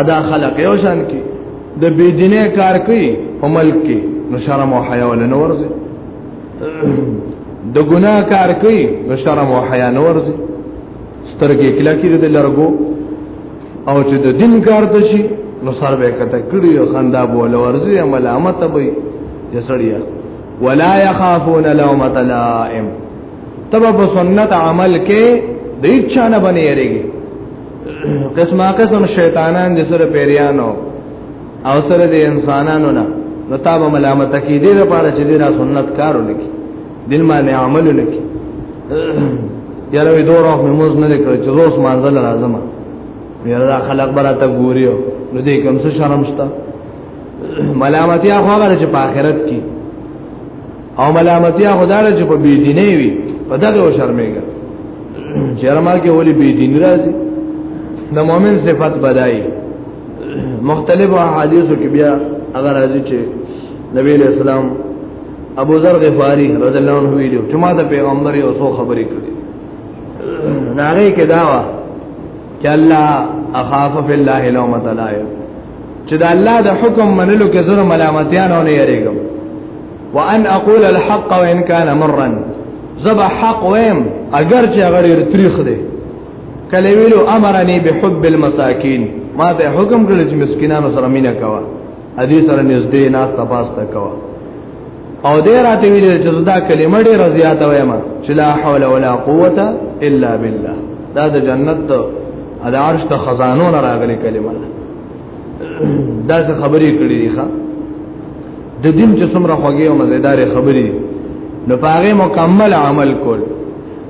ادا خلق یو شان کی د بيدینه کار کوي په ملک کې نو شرم او حیا ول نه ورځي د ګناه کار کوي نو شرم او حیا نه ورځي سترګې کلا کې د لرګو او چې د دین کار ته شي نو سر به کته کړي او خندا بوله ورځي ملامت به یې سړیا ولا يخافون لومۃ لائم تبا په سنت عمل کې د اچا نه باندې یریږي قسمه قسم شیطانان د سره پیریانو او سره د انسانانو نه نو تا به ملامت کی دې لپاره چې دې را سنت کارو لکی دل باندې عمل لکی یاره وی دوه روح مموز نه لیکل چې روز مانځل راځم یاره دا خلک براته ګوري نو دې کوم څه شرم شته ملامتیا خو هغه چې په آخرت کې او ملامتیا خدای چې په بی دیني وي په دغه و شرمېږي چیرما کې ولي بی دین راځي د مؤمن صفت بدای مختلف احادیثو کې بیا اگر راځي چې نبی له اسلام ابو ذر غفاری رضی الله عنه ویلو چې ما د پیغمبر یو څو خبرې کړې ناره کې داوا چې الله اخاف فی الله لومۃ لائم چې د الله د حکم منلو کې زره ملامتیان نه یریږم وان اقول الحق وان كان مرا زب حق ويم اگر چې غړي تاریخ دی کله ویلو امرني بحب المساکین ما ته حکم کړل چې مسکینانو سره مینا کوا ادي سره نږدې ناس تپاسته کوا او دې راته ویل چې دا کلمه ډېر زیاته وایم چې لا حول ولا قوت الا بالله دا د جنت د عرش ته خزانو راغلي کلمه ده دا څه خبرې کړې دي ښا د دین چې څومره خوږې او مزیدار خبرې دي نو پاره مکمل عمل کول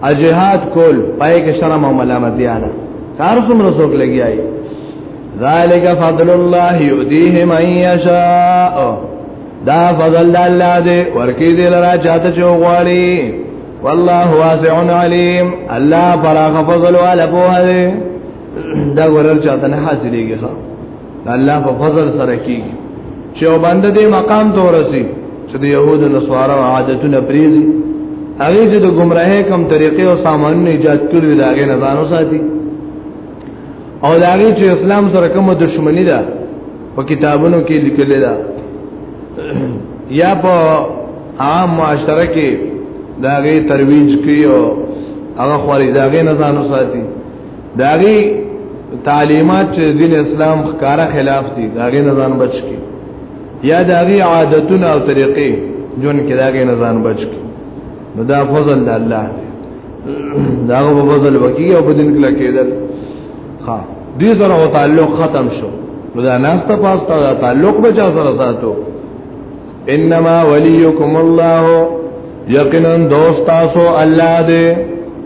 ا جهاد کول پای کې شرم او ملامتي اله کار څومره څوک لګیای ذالک فضل الله یؤتیه من یشاء دا فضل الله دې ورکی دې لرا چاته چوغواړي والله واسع علیم الله فراغ فضل ولا بوهه دا ورر چاته نه حاصلېږي ښا الله په فضل سره کیږي چې او باندې دې مقام ته ورسي چې د يهودو له سوارو عادتونه پریزي هغه چې د گمراهۍ کم طریقې او سامان نه ایجاد کړی دا هغه نه ځانو ساتي او دا هغه چې اسلام سره کومه دښمنی ده په کتابونو کې لیکل ده یا په عام معاشره کې دا هغه ترویج کوي او هغه خوري دا هغه نه ځانو ساتي داغي تعلیمات چې دین اسلام ښکارا خلاف دي داغي نه ځان بچ کی یا داغي عادتونه او طریقې جون کې داغي نه ځان بچ کی نو دا فضل د الله دا په فضل وکي او په دین کې لکېدل ها دې سره تعلق ختم شو نو دا ناس ته پاستا تعلق بچا سره ساتو انما وليكم الله یقینا دوست تاسو الله دې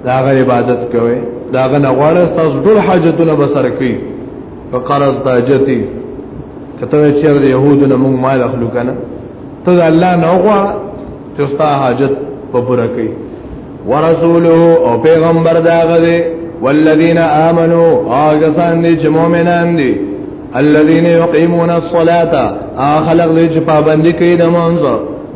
دا غي عبادت کوي دا غنه غواړي تاسو ټول حاجتونه بسر کوي فقرض تاجتي کته چې يهودونه موږ مال اخلو کنه ته الله نه غوا چې ستا حاجت په پوره کوي ورسوله او پیغمبر دا غدي والذین آمنو آگسان دی چه مومنان دی الذين يقيمون الصلاه اخلق دې چې پابندي کوي د مونږ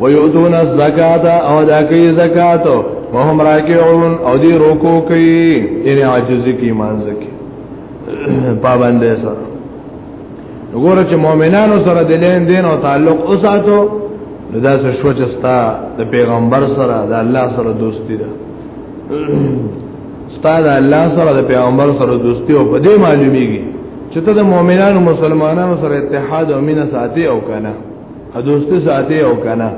ويؤتون الزکات او دا کوي زکات وهم راکعون او دې رکوع کوي ان عاجز کی ایمان زکي پابندې سره وګوره چې مؤمنانو سره د لین دین او تعلق اوساتو دا څه شوچستا د پیغمبر سره د الله سره دوستی ده استاد الله سره د پیغمبر سره دوستي او په دې معلومیږي چې ته د مؤمنانو مسلمانانو سره اتحاد او مینه ساتي او کنه او دوستي ساتي او کنه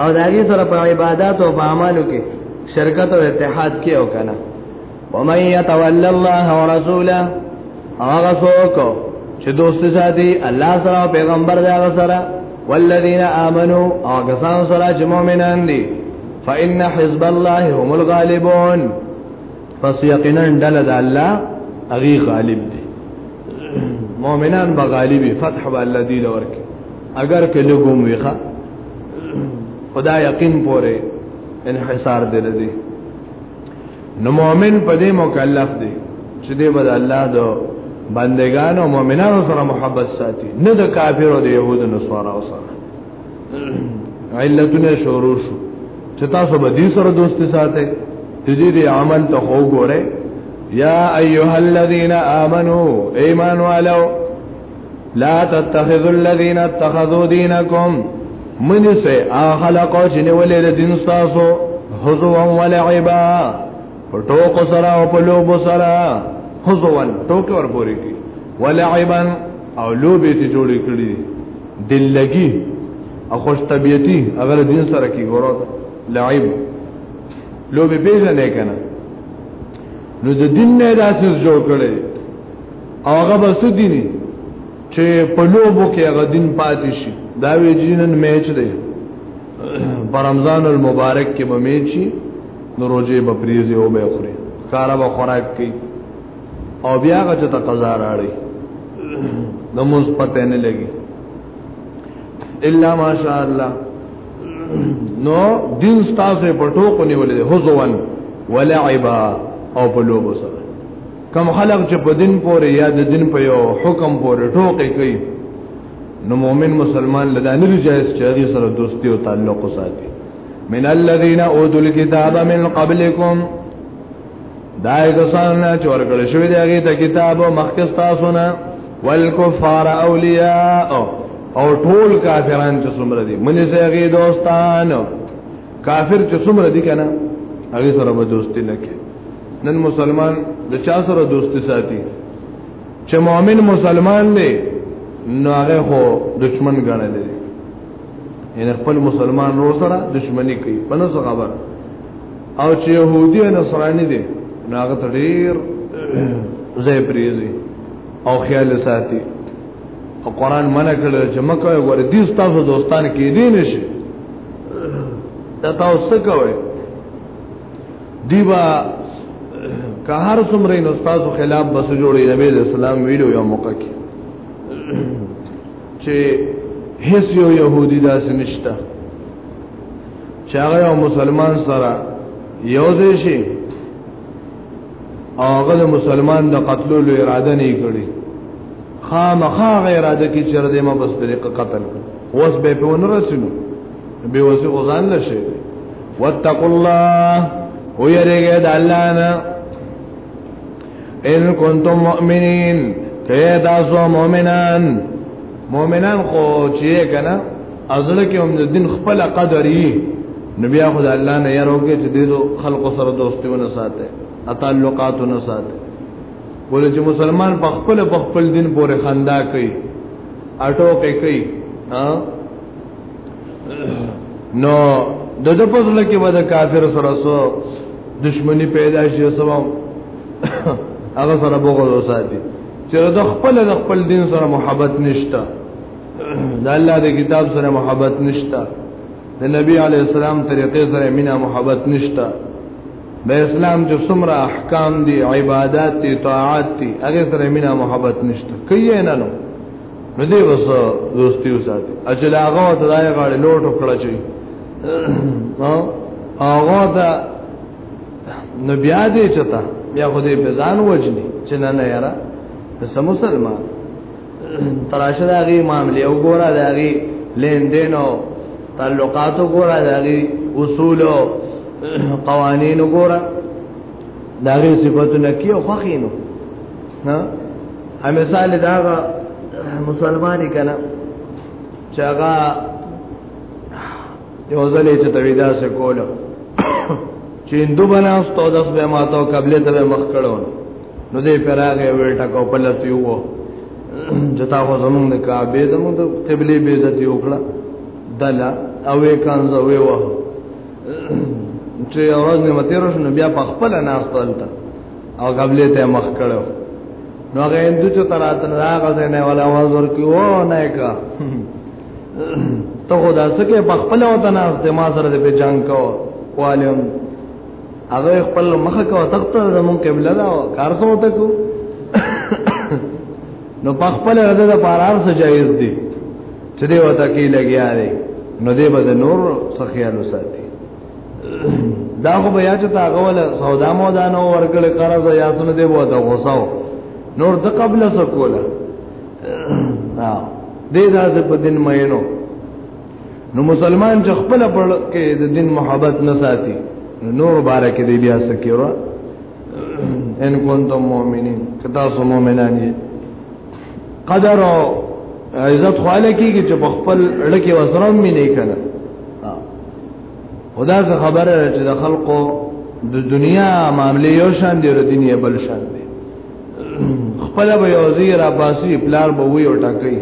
او د هغه سره په عبادت او په اعمالو کې شرکت او اتحاد کې او کنه ومن يتول الله ورسوله هغه څوک چې دوست ساتي الله سره او پیغمبر دا سره والذین آمنو او کسان سره چې مؤمنان دي فإن حزب الله هم الغالبون پس یقینا دل د الله اغي غالب دي مؤمنان به غالبي فتح به الله دی لور کې اگر کې لګوم ویخه خدا یقین پوره انحصار دل دي نو مؤمن په دې مکلف دی چې دې بد الله دو بندگان او مؤمنانو سره محبت ساتي نه د کافر او د يهود نو سره او سره علتونه شروع شو چې تاسو به دې سره دوستي ساتي دې دې عمل ته خو ګوره یا ایها الذین آمنو ایمان والو لا تتخذوا الذين اتخذوا دينكم من سه اخلق جن ولید دین تاسو حزوا ولعبا ټوک سره او په لوب سره حزوا ټوک ور پوری کی ولعبا او لوبې ته جوړې کړې دل لګي او خوش طبيعتي اگر دین سره کی ګورو لعب لوبې پیژنې کنه نو د دین نه داسې جوړ کړي او هغه بس دي نه چې په لوبو کې هغه دین پاتې شي دا وی جنن میچ دی په رمضان المبارک کې به میچي نو روزه به پریزي او به خوري کارا به خوراک کوي او بیا هغه ته قضا راړي د موږ پته نه لګي الا ماشاء الله نو دین ستاسو په ټوکو نیولې هو ځوان ولعبا او په لوبو سره کم خلق چې په دین پورې یا د دین په یو حکم پورې ټوکې کوي نو مؤمن مسلمان لدا نه جایز چې هغه سره دوستي او تعلق وساتي من الذين اوتوا الكتاب من قبلكم دای کسان نه چې ورکړ شوی دی هغه ته کتاب او مخکې تاسو نه والکفار اولیاء او ټول کافران چې څومره دي منځه هغه دوستان کافر چې څومره دي کنه هغه سره به دوستي نه کوي نن مسلمان د چا سره دوستي ساتي چې مؤمن مسلمان دی نو هغه خو دشمن ګڼل دي یعنی خپل مسلمان رو سره دشمنی کوي په نو خبر او چې يهودي او نصراني دي نو هغه ډیر زې پریزي او خیال ساتي او قران منع کړل چې مکه ور دي تاسو دوستان کې دي نشي دا تاسو کوي دیبا که هر څومره نو تاسو خلاف بس جوړي نبی اسلام ویلو یو موقع کې چې هیڅ یو يهودي داسې نشته چې هغه مسلمان سره یو ځای شي او هغه د مسلمان د قتلولو اراده نه کړي خامخا اراده کې چر دې ما بس طریقه قتل اوس به په ونه رسینو به وسه اوزان نشي واتقوا الله او یریګه د الله نه ان کنتم مؤمنین کئ تاسو مؤمنان مؤمنان خو چې کنه ازله کې هم د دین خپل قدر یې نبی اخو الله نه یروږي چې دې خلق سره دوستونه ساته تعلقاتونه ساته ولې چې مسلمان په خپل په خپل دین پورې خندا کوي اټو کې کوي ها نو د د پزل کې به د کافر سره سو دشمنی پیدا شي سبا هغه سره بغض وساتي چې د خپل د خپل دین سره محبت نشته د الله د کتاب سره محبت نشته د نبی علی السلام طریقې سره مینا محبت نشته د اسلام چې څومره احکام دي عبادت دي طاعات دي هغه سره مینا محبت نشته کوي نه نو نو دی وس دوستي وساتي اجل هغه ته دای غاړي لوټ کړی چې هغه ته نو بیا دې چتا بیا خو دې بزان وجني چې نه نه یاره د مسلمان تراشه د هغه معاملې وګوره د هغه لین دین او تعلقات وګوره د هغه اصول او قوانین وګوره د هغه صفاتونه کې او خوښینو ها ا مثال دا مسلمانې کنا چې هغه یو ځلې چې تویدا سه کوله چې هندو بناستو داس به ماتو قبله ته مخ کړو نو دې پراغه ویټا کو پلتی وو جتا خو زمونږ د کعبه د مونږ د قبله به عزت وکړه دلا او کانز او وه چې اواز نه متیر شنو بیا په خپل ناس تلته او قبله ته مخ کړو نو هغه هندو چې تراتن راغله نه ولا وزر کیو نه کا ته خدا سکه په خپل وطن از د ما سره په جنگ کو والم هغه خپل مخه کو تخت زمون قبله دا کار سو ته کو نو په خپل رده د پارار سره جایز دي چې دی وته کې لګیا دی نو دی به نور سخیالو ساتي دا خو بیا چې تا غول سودا مو دا نو ورکل قرض یا سن دی وته غوساو نور د قبل سکولا دې داسې په دین مینو نو مسلمان چې خپل پر کې د دین محبت نه ساتي نور بار کې دی بیا سکیرو ان کنتم مؤمنین کتا سو مؤمنان یې قدر او عزت خواله کیږي چې خپل لکه وسرم می نه کړه خدا څخه خبره چې د خلقو د دنیا معاملې یو شان دي او دنیا بل شان دي خپل به یوځی را باسي پلار به وی او ټاکي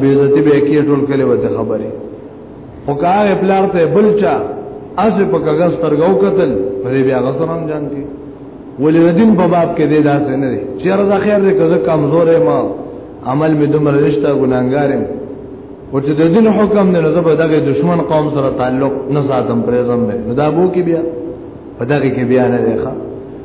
به عزتي به کې ټول کله وته خبره او کار پلار ته بلچا اس په کاغذ ترګو قتل په بیا غسرم جان کې ولې ردین په باب کې دی داسې نه دی چیرې دا خیر دی که کمزور ما عمل می دومره رښتا ګناګارم او چې د دین حکم نه نه زبر دغه دشمن قوم سره تعلق نه ساتم پرېزم نه دا بو کې بیا په دغه کې بیا نه دی ښه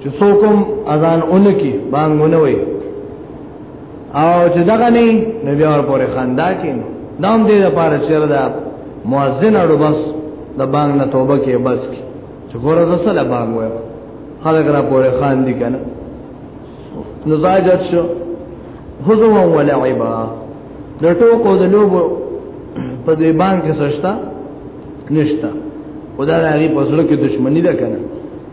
چې څوکم اذان اونکی بانګونه وي او چې دغه نه نبی اور پورې خندا کین نام دې د پاره چیر دا مؤذن اړو بس د بانګ نه توبه کې بس کی چې ګوره زسل بانګ وای خلک را پورې خان دي کنه نو زاجت شو حضور ولا عبا د ټوکو د لوبو په دې بانګ کې سشتا نشتا خدای هغه په سره کې دښمنی ده کنه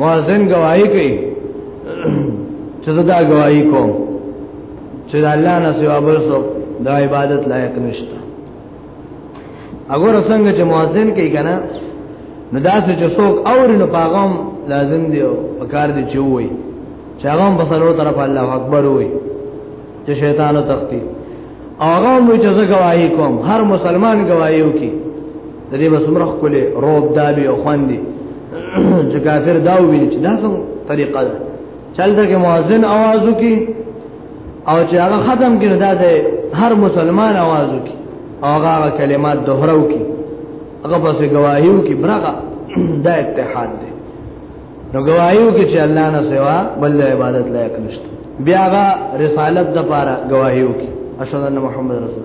مؤذن گواہی کوي چې دا گواہی کوم چې الله نه سوا بل څوک د عبادت لایق نشته اگر څنګه چې مؤذن کوي کنه نو دا چې څوک اوري نو پاغم لازم دی او پکار دی چې وای چې هغه په سلو طرف الله اکبر وای چې شیطان تختی هغه مو چې زه گواہی کوم هر مسلمان گواہی وکي د دې بسمره خپل روب دابي او خواندي چې کافر دا ویني چې دا څنګه طریقه ده چلته کې مؤذن आवाज وکي او چې هغه ختم کړي دا ده هر مسلمان आवाज وکي او هغه کلمات دوهرو کی هغه پسې گواهیو کی برغه دا اتحاد ده نو گواهیو کی چې الله نه سوا بل عبادت لایق نشته بیا هغه رسالت د پاره گواهیو کی اشهد ان محمد رسول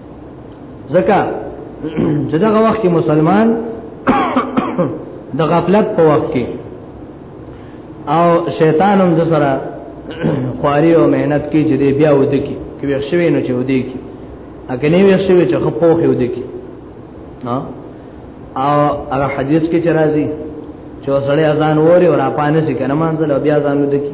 ځکه چې دغه وخت کې مسلمان د غفلت په وخت کې او شیطان هم د سره خواري او مهنت کې چې دی بیا ودی کی کې وښ شوی نو چې ودی کی اګه نه وښ شوی چې خپو خو ودی کی ها او هغه حدیث کې چې راځي چې وسړی اذان ووري او را پانه سي کنه مانځل بیا ځان ودی کی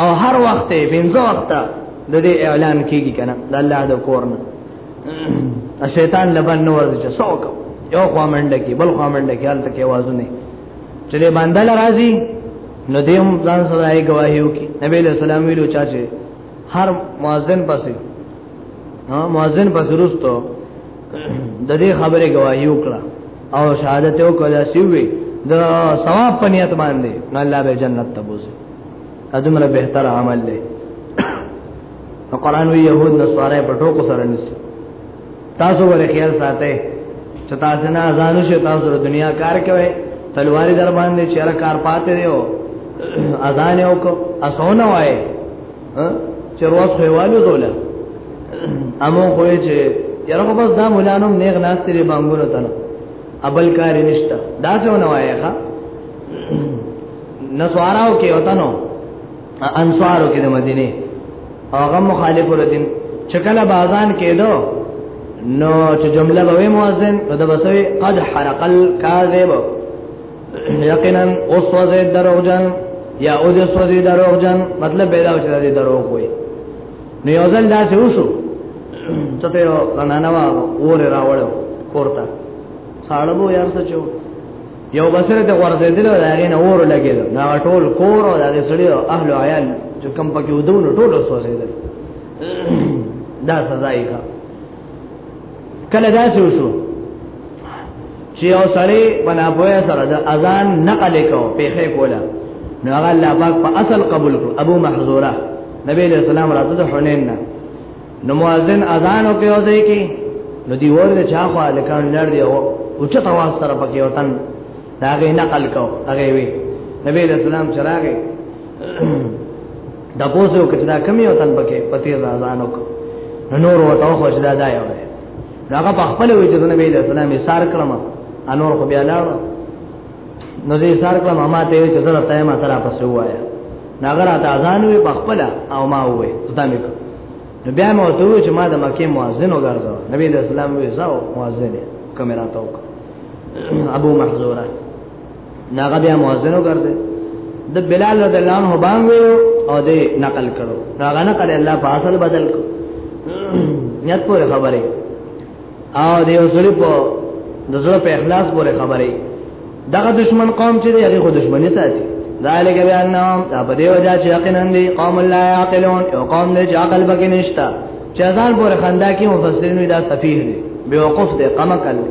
او هر وخت بنځه وخت د دې اعلان کیږي کنه د الله د کورن شیطان لبن نور چې څوک یو خوامند کی بل خوامند کی حالت کې आवाज نه چې باندې راځي نو دیم ځان سره یې گواهی وکي نبی له سلام ویلو چا چې هر مؤذن پسې ها مؤذن پسې وروسته د دې خبره گواهی وکړه او شهادت وکړه چې وي د ثواب پنیت باندې نو الله به جنت ته بوزي ادمره بهتر عمل دی نو قران وی يهود نصارا په ټوکو سره نشي تاسو ولې خیال ساتئ چې تاسو نه ازانو شي تاسو د دنیا کار کوي تلواري در باندې چیرې کار پاتې دی او اذان یو کو اسونه وای چې روز خوالو دوله امو کوی چې یره په بس دا مولانم نیغ ناس تیرې بانګونو تنه ابل کاری نشتا دا څه ونه وایې ښا نصاراو کې وتنو انصارو کې د مدینه هغه مخالف ورتین چکله بازان کېدو نو چې جمله به مؤذن نو د بسوي قد حرق الكاذب یقینا اوسوځي دروغجن یا اوسوځي دروغجن مطلب به دا چې دروغ وي نو یو ځل دا څه وشو ته یو زنانه وا اور راوړو کورتا سالبو یار سچو یو بسره ته ورزیدل او هغه نه اور لګیدل دا ټول کور او د سړي او اهل او عیال چې کم پکې ودونو ټول سوځیدل دا سزا یې کله دا شو شو چې او سړی بنا پوهه سره د اذان نقل کو پیخه کولا نو هغه الله پاک په اصل قبول کړ ابو محذوره نبی له سلام راته د حنین نه نو مؤذن اذان او کې اوځي کې نو دی ورته چا خو الکان لړ دی او او چې تواس سره پکې وطن دا غي نقل کو هغه وی نبی له سلام چراغه دا پوسو کته دا کمی وطن پکې پتی اذان وک نور وته خو چې دا دا یو هغه په خپل وی چې نبی له سلام یې سار کړم انور خو بیا لاړ نو زه سار کړم ما ته چې زړه ته ما ترا پسې وایا ناګر اته اذان وی بخپل او ما وې زدا مې کو نو بیا مې وته چې ما د مکه مؤذن وګرځاو نبی اسلام وی زاو مؤذن کمرا توک ابو محذوره ناګه بیا مؤذن وګرځي د بلال رضی الله عنه باندې ویو او دې نقل کړو ناګه نقل الله په اصل بدل کو نیت پورې خبره او د یو سړي په د زړه په اخلاص پورې خبرې دغه دشمن قوم چې هغه خو دشمنی ساتي ذالک بیانهم دا په دی وجه چې یقینا دی قوم لا یعقلون او قوم دې چې عقل بګی نشتا چې ځان پورې خندا کې مفسرین دا سفیه دی بیوقف دی قمقل دی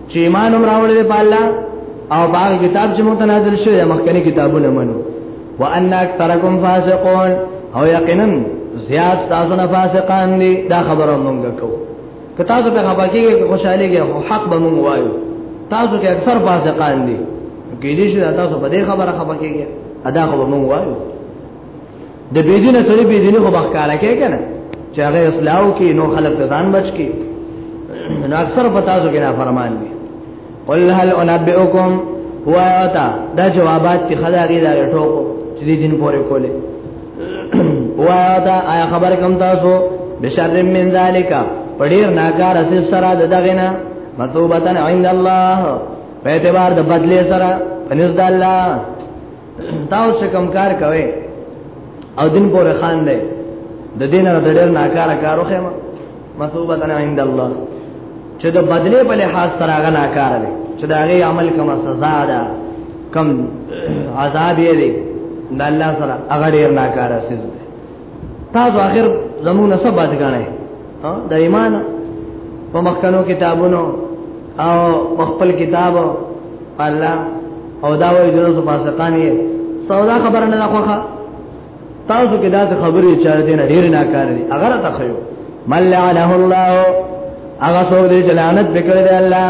چې ایمان هم راوړل په الله او باغ کتاب چې متنازل شوی د مخکنی کتابونه منو وان اکثرکم فاسقون او یقینا زیاد تاسو نه فاسقان دي دا خبره مونږ کوو که تاسو په خپل کې خوشاله کې حق به مونږ وایو تاسو کې اکثر فاسقان دي کې دې چې تاسو په دې خبره خپل کې ادا خو مونږ وایو د بيدینه سره بيدینه خو بخکاره کې کنه چې هغه اسلام کې نو خلک د ځان بچ کې نو اکثر په تاسو کې نه فرمان دي قل هل انبئکم هو اتا دا جوابات چې خدای دا ټوکو چې دین پورې کولې هو اتا آیا خبر کوم تاسو بشر من ذالک پډیر ناکار اسې سره د دغه نه مطلوبتن عند الله په اعتبار د بدله سره پنځ د الله تاو څه کم کار کوي او دین پورې خان دی د دین او د ډېر ناکاره کارو خېما مصوبه تنه عند الله چې د بدلې په لحاظ سره هغه ناکاره دی چې دا غي عمل کومه سزا ده کم عذاب یې دی د الله سره هغه ډېر ناکاره سزا تاسو اخر زموږ نه څه بد غنئ د ایمان په مخکنو کتابونو او خپل کتاب الله او دا وایي چې تاسو فاسقان یې سودا خبره نه راخوخه تاسو کې دا خبرې چاره دي نه ډېر نه کار دي اگر ته خو مل علیه الله هغه څوک چې لعنت وکړي الله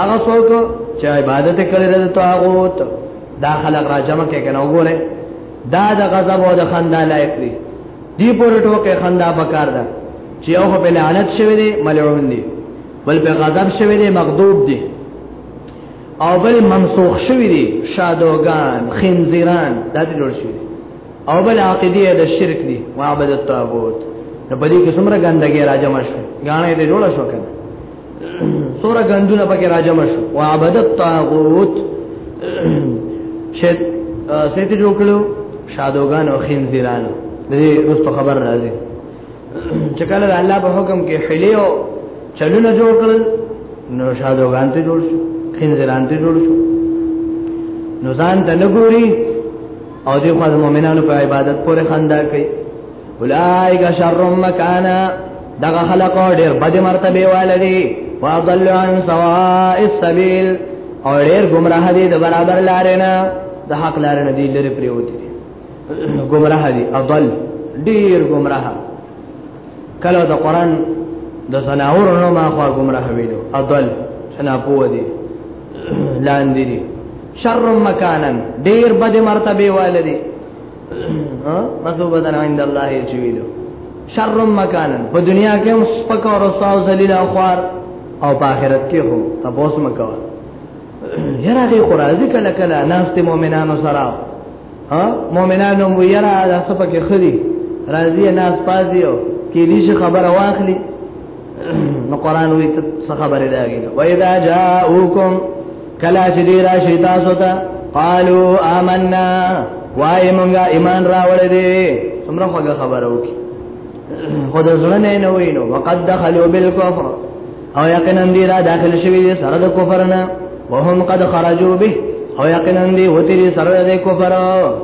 هغه څوک چې عبادت کوي د طاغوت دا خلق را جمع کې کنه وګوره دا د غضب او د خندا لایق دي دی پر ټوکه خندا بکار ده چې او په لعنت شوی دی ملعون دی بل په غضب شوی دی مغضوب دی او بل منسوخ شوی دی شادوغان خنزیران دا دې جوړ شوی او بل عقیده د شرک دی معبد الطاغوت نو په دې کې څومره ګندګي راځم شو غاڼه دې جوړ شو کنه سورہ گندونه پکې راجم شو وعبد الطاغوت شت سيته جوړ کړو شادوغان او خنزيران دې رستو خبر راځي چې کله الله په حکم کې حلی او چلونه جوړ کړل نو شادوغان ته جوړ شو خنزيران ته جوړ شو نو ځان ته نګوري او دې خو مؤمنانو په عبادت پورې خندا کوي اولائک شر مکانا دغه خلق ډیر بد مرتبه والدي واضل عن سواء السبيل او ډیر گمراه دي د برابر لارې نه د حق لارې نه دي لري پریوتي گمراه دي اضل ډیر گمراه کله د قران د زناور نو ما خو گمراه ویلو اضل سنا پوه دي لاندې دي شر مکانن ډیر بد مرتبه والدي ها مذوبه عند الله جویلو شر مکانن په دنیا کې هم سپک او رسوا او ذلیل او خوار او په آخرت کې هو تاسو مکو یرا دې قرازی کله کله ناس ته مؤمنانو سره ها مؤمنانو مو یرا د سپکه خدي راضی ناس پازیو کې دې خبره واخلي نو قران وی څه خبره ده غیله و اذا جاءوکم کلا چې دی راشي تاسو ته قالوا آمنا وای مونږه ایمان راوړې دي څومره خوږه خبره وکي خود ځلنه نه وینو وقد دخلوا بالكفر او یقینا دی را داخل شوی دی سره د کفر نه وهم قد خرجوا به او یقینا دی وتی سره د کفر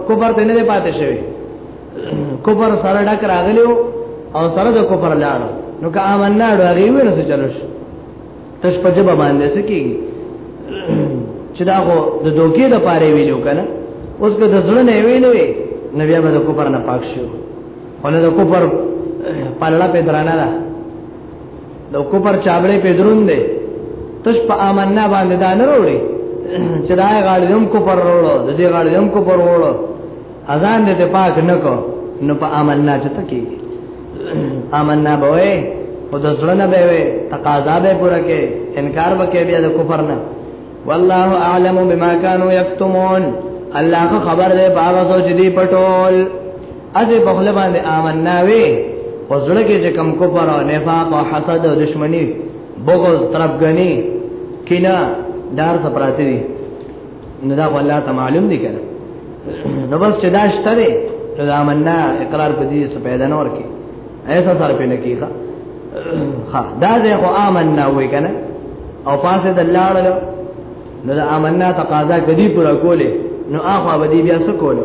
کفر ته نه پاتې شوی کوپر سره ډک راغلیو او سره د کوپر لاړو نو که آمنا ډو هغه وینې څه چلوش تش په جبه باندې سکی چې دا خو د دوکې د پاره ویلو کنه اوس که د زړه نه ویلې نو بیا به د کوپر نه پاک شو خو نه د کوپر پلړه په درانه ده د کوپر چابړې په درون ده تش په آمنا باندې دا نه وروړي چې دا غاړې هم کوپر وروړو د دې غاړې هم کوپر وروړو اذان دې پاک نه کو نو په آمنا چته کې آمنا بوي او د زړه نه به وي تقاضا به پوره کې انکار وکي بیا د کفر نه والله اعلم بما كانوا يكتمون الله خو خبر دی باغ سوچ دی پټول از په خپل باندې آمنا وي او زړه کې چې کم کفر او نفاق او حسد او دشمنی بغض طرفګنی کینا دار سپراتی نو دا والله ته معلوم دي کنه نو بس چې دا شته دی نو دا مننا اقرار په دې څه پیدا نه ورکی ایسا سره پینې کیږي ها دا زه خو آمنا وې کنه او پاسه د لاړل نو دا آمنا تقاضا کدی پورا کوله نو اخو به دې بیا څه کوله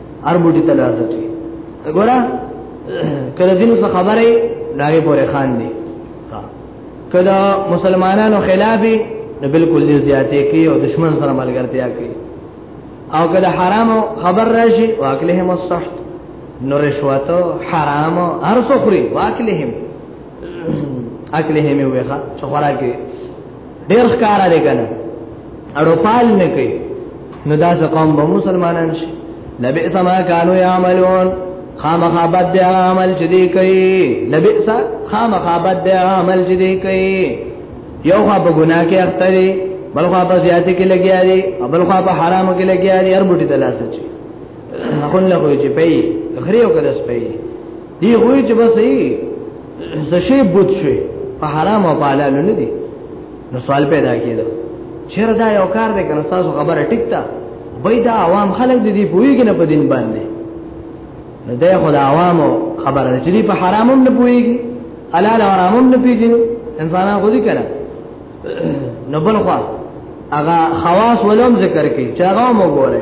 اربوټي ته لازم دي وګوره کله دین څه خبره لاګه پورې خان دي کله مسلمانانو خلاف نه بالکل دې زیاتې کې او دشمن سره ملګرتیا کې او کله حرام خبر راشي واکلهم الصحت نو رشوت حرام هر څو خوري واکلهم اکلهم ویخه څو خوراکي ډېر ښکارا دی کنه اړو پال نه کوي نو دا قوم به مسلمانان شي نبی سما کانو یعملون خامخابت دی عمل چې دی کوي نبی سا خامخابت دی عمل چې دی کوي یو خوا په ګناه کې اخته دی بل خوا په زیات کې لګیا دی او بل خوا په حرام کې لګیا دی هر بوټي دلاس چي خون له کوی چې پي غريو کده سپي دی وای چې بس یې زشي بوت شوي په حرام او حلال نه دي نو سوال پیدا کیده چیرې دا یو کار دی کنه تاسو خبره ټیک تا وای دا عوام خلک دي پویږي نه په دین باندې نو دا خدای عوامو خبره چې دي په حرامم نه پویږي حلال او حرامم نه پیږي انسانان خو دي کړه نو بل خو هغه خواص ولوم ذکر کوي چې هغه مو ګوره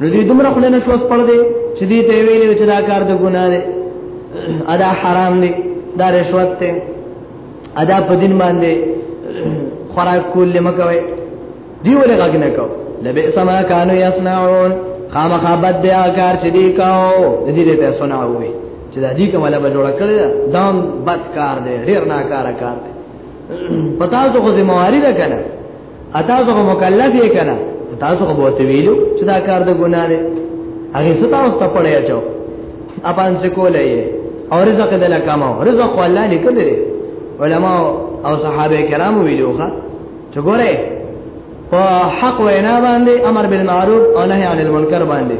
نو دې دومره خلک نه شوس پړ دې چې دې ته ویلې چې دا کار د ګناه دی ادا حرام دی دا رشوت دی ادا په دین باندې خوراک کول لمکوي دی ولې غږ نه کو لبئس ما كانوا يصنعون خامخا بد دی کار چې دی کاو د دې ته سناوي چې دا دې کومه لبه جوړ کړی دا بد کار دی ډیر ناکاره کار دی پتا ته خو ذمہ واری ده کنه اته زه مکلف یې کنه تاسو خو بوته ویلو چې دا کار د ګناه دی هغه ستا اوس ته پړې اچو اپان څه کولای او رزق دې لا کماو رزق الله لیکل دی علما او صحابه کرام ویلوخه چې ګوره په حق وینا باندې امر بالمعروف او نهي عن المنکر باندې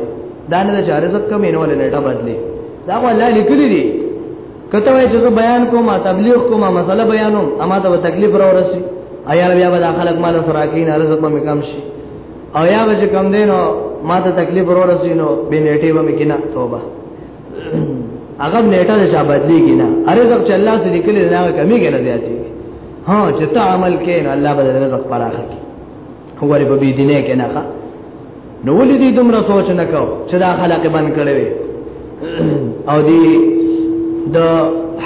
دا نه چې رزق کم نه ولې نه بدلی دا والله لیکل دي کته وای چې زه بیان کوم تبلیغ کوم مسله بیانوم اما ته تکلیف را ورسی ایا بیا به خلک مال سره کین رزق په کم شي او یا به کم دینو ما ته تکلیف را ورسی نو به نیټه به مکینا توبه هغه نیټه چې بدلی کینا رزق چې الله سره لیکل نه کمی کنه زیاتی ها چې ته عمل کین الله به رزق پراخه کی وګوره په بي دینه کې نه ښه نو ولې دې دومره سوچ نه کو چې دا خلک بند کړي او دې د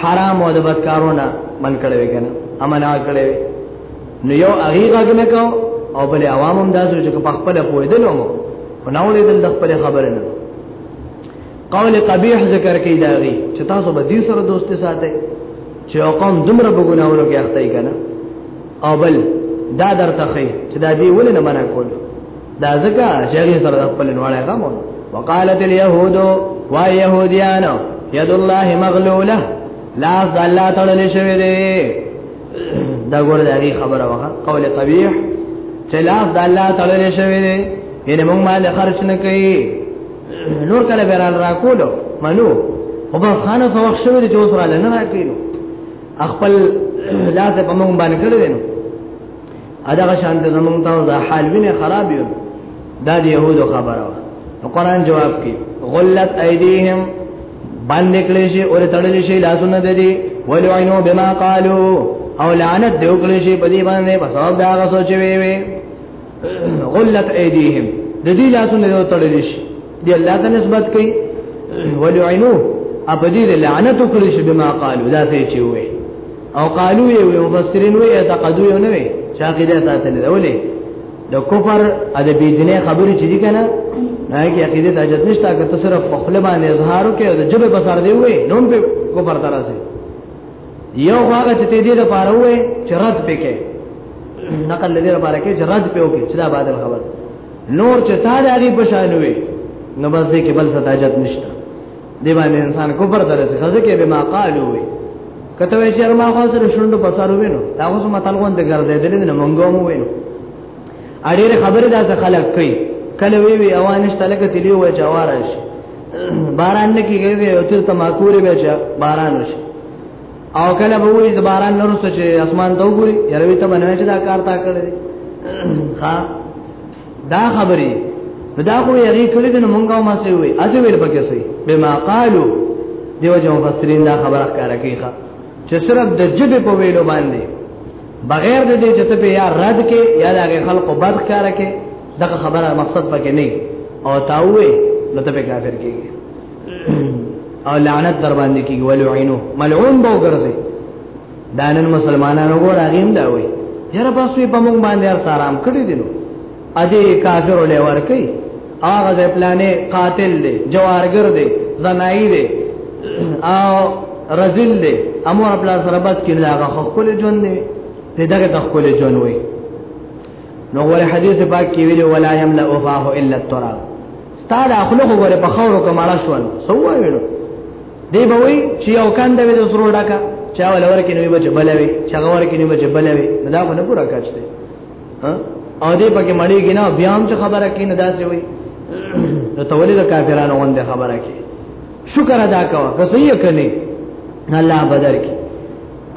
حرام او د بدکارونه بند کړي کنه امن کړي نو یو هغه نه کو او بل عوام هم داسو چې په خپل پویدلو مو نو ولې دل خپل خبره نه قول قبیح ذکر کوي دا غي چې تاسو به دې سره دوستي ساتي چې قوم دومره بګوناولو کې اخته یې کنه او بل دا درته خې چې دا دی ولې نه منع کول دا ځکه چې هغه سره خپل نواله غمو وقالت اليهود وا يهوديانو يد الله مغلوله لا ضل تړل شوی دی دا ګور دغه خبره وکړه قول قبيح چې لا ضل تړل شوی دی یعنی موږ باندې خرج نه کوي نور کله بیرال راکولو منو خو به خانه فوښ شوی دی چې اوس را لنه راکینو خپل لاس په موږ باندې کړی دی اداغه شان د زمونږ ته دا حال وینه خراب یو دا د يهودو خبره نو قران جواب کوي غلت ايديهم باندې کړی شي او تړل شي لاسونه د دې ولعنو بما قالو او لعنت دی وکړي شي په دې باندې په سبب دا غسو چې وي غلت ايديهم د دې لاسونه یو تړل شي دی الله ته نسبت کوي ولعنو ابدی لعنت کړی شي بما قالوا دا څه چی وي او قالو یو مفسرین وی اعتقادو یو نه وی چې عقیده ساتل دی ولې د کفر ا د بيدینه خبرې چې دي کنه نه کې عقیده ته اجازه نشته که ته صرف په خپل باندې اظهار وکې او د جبه بسر دی وې نوم په کفر ترازه یو هغه چې دې د پاره وې چې رد پکې نقل دې د پاره کې چې رد په وکړي چې دا بعد خبر نور چې تا د هغه په شان وې نو بس دې کې بل څه تاجت نشته دی باندې انسان کوبر درته خزه کې به ما قالو وې کته وې چې ما خو سره شوند په سارو وینو دا اوس متل غوند ګرځې دې نه مونږ مو وینو اړیر خبره دا څه خلک کوي کله وی وی اوانش تلکه تلی و جوار شي باران نه کیږي او تر تماکوري به چې باران وشي او کله به وی باران نه رسو چې اسمان ته وګوري یروي ته باندې چې دا کار تا کړی ها دا خبره دا خو یې کړی د مونږه ما سي وي اځه ویل پکې سي بما قالو دیو جو مفسرین دا خبره کار کوي چې صرف د جبه په ویلو باندې بغیر د دې چې ته یا رد کې یا د هغه خلکو بد کار کې دغه خبره مقصد پکې نه او تاوي نو ته به کافر کېږي او لعنت در باندې کېږي ولو عینو ملعون به وګرځي دانن مسلمانانو ګور هغه هم دا وي یاره بس په موږ باندې هر سارام کړی دي نو اجي کافر له ورکی هغه د پلانې قاتل دی جوارګر دی زنای دی او رزل دی امو خپل سره بس کې لاغه خپل جون دی دغه تخپل جون وي نو ور حدیث پاک کې ویلو ولا یملا افاه الا التراب ستاره اخلو غره په خورو کې مړ شول سو ویلو دی به وی چې یو کاند وی د سرو ډکا چا ولور کې نوې بچ بلوي چا ور کې نوې بچ بلوي دا خو نه پورا کچته او دې پکې مړی کې نه بیا هم چې خبره کې نه داسې وي نو تولید کافرانو غونډه خبره کې شکر ادا کوا که صحیح کني الله بدر کې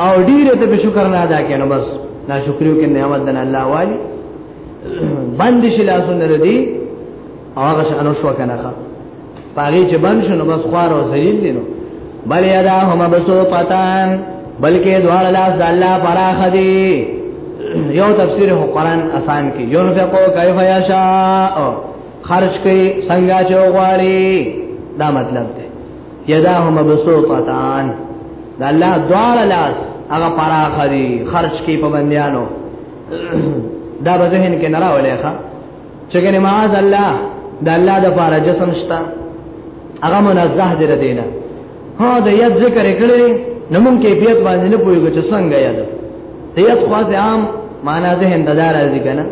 او ډیره ته به شکر نه ادا کینو بس نا شکریو کې نعمت دن الله والی باندې شي لاسونه ردی هغه شانو شو کنه پاګه چې بند شنو بس خوار او ذلیل دي نو بل یدا هم بسو پتان بلکې دوړ لاس د الله پراخ دي یو تفسیر هو قران آسان کې ينفقو کیف یشاء خرج کوي څنګه چې غواړي دا مطلب دی یدا هم بسو پتان د الله دوړ لاس هغه پراخ دي خرج کوي په بندیانو دا به ذهن کې نه راولې ښا چې ګنې معاذ الله د الله د پاره جسم شتا هغه منزه دی ردینه ها د یاد ذکر کړی نو مونږ کې بیت باندې نه پوهیږو چې څنګه یاد دی یاد خاص عام معنا ده انددار راځي کنه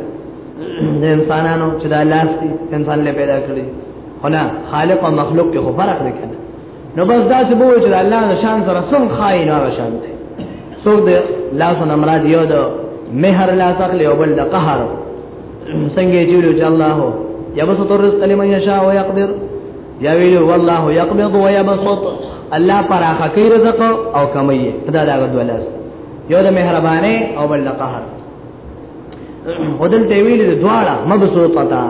د انسانانو چې د الله ستي انسان له پیدا کړی خلا خالق او مخلوق کې خو فرق دی کنه نو بس دا چې بوې چې الله د شان سره سم خای نه شان دی سو د لاس نه مراد یو د مہر لا تخل یو بل د قهر څنګه چې ویلو چې الله یبسط الرزق لمن یشاء ويقدر یا ویلو والله یقبض ويبسط الله پراخه کوي رزق او کمي دا دا غوډه یو د مهرباني او بل د قهر ودل ته ویل د دواړه مبسوطه تا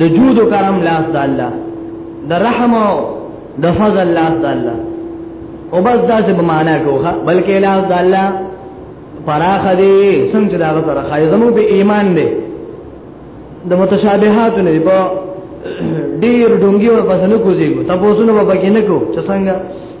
د جود او کرم لاس د الله د رحم او د فضل لاس د الله او بس دا څه معنا کوخه بلکې لاس د الله پراخ دی څنګه دا غره خایزمو به ایمان دی د متشابهات نه په ډیر ډونګي او پسنه کوزیږي تاسو نو په کې نه کو چې څنګه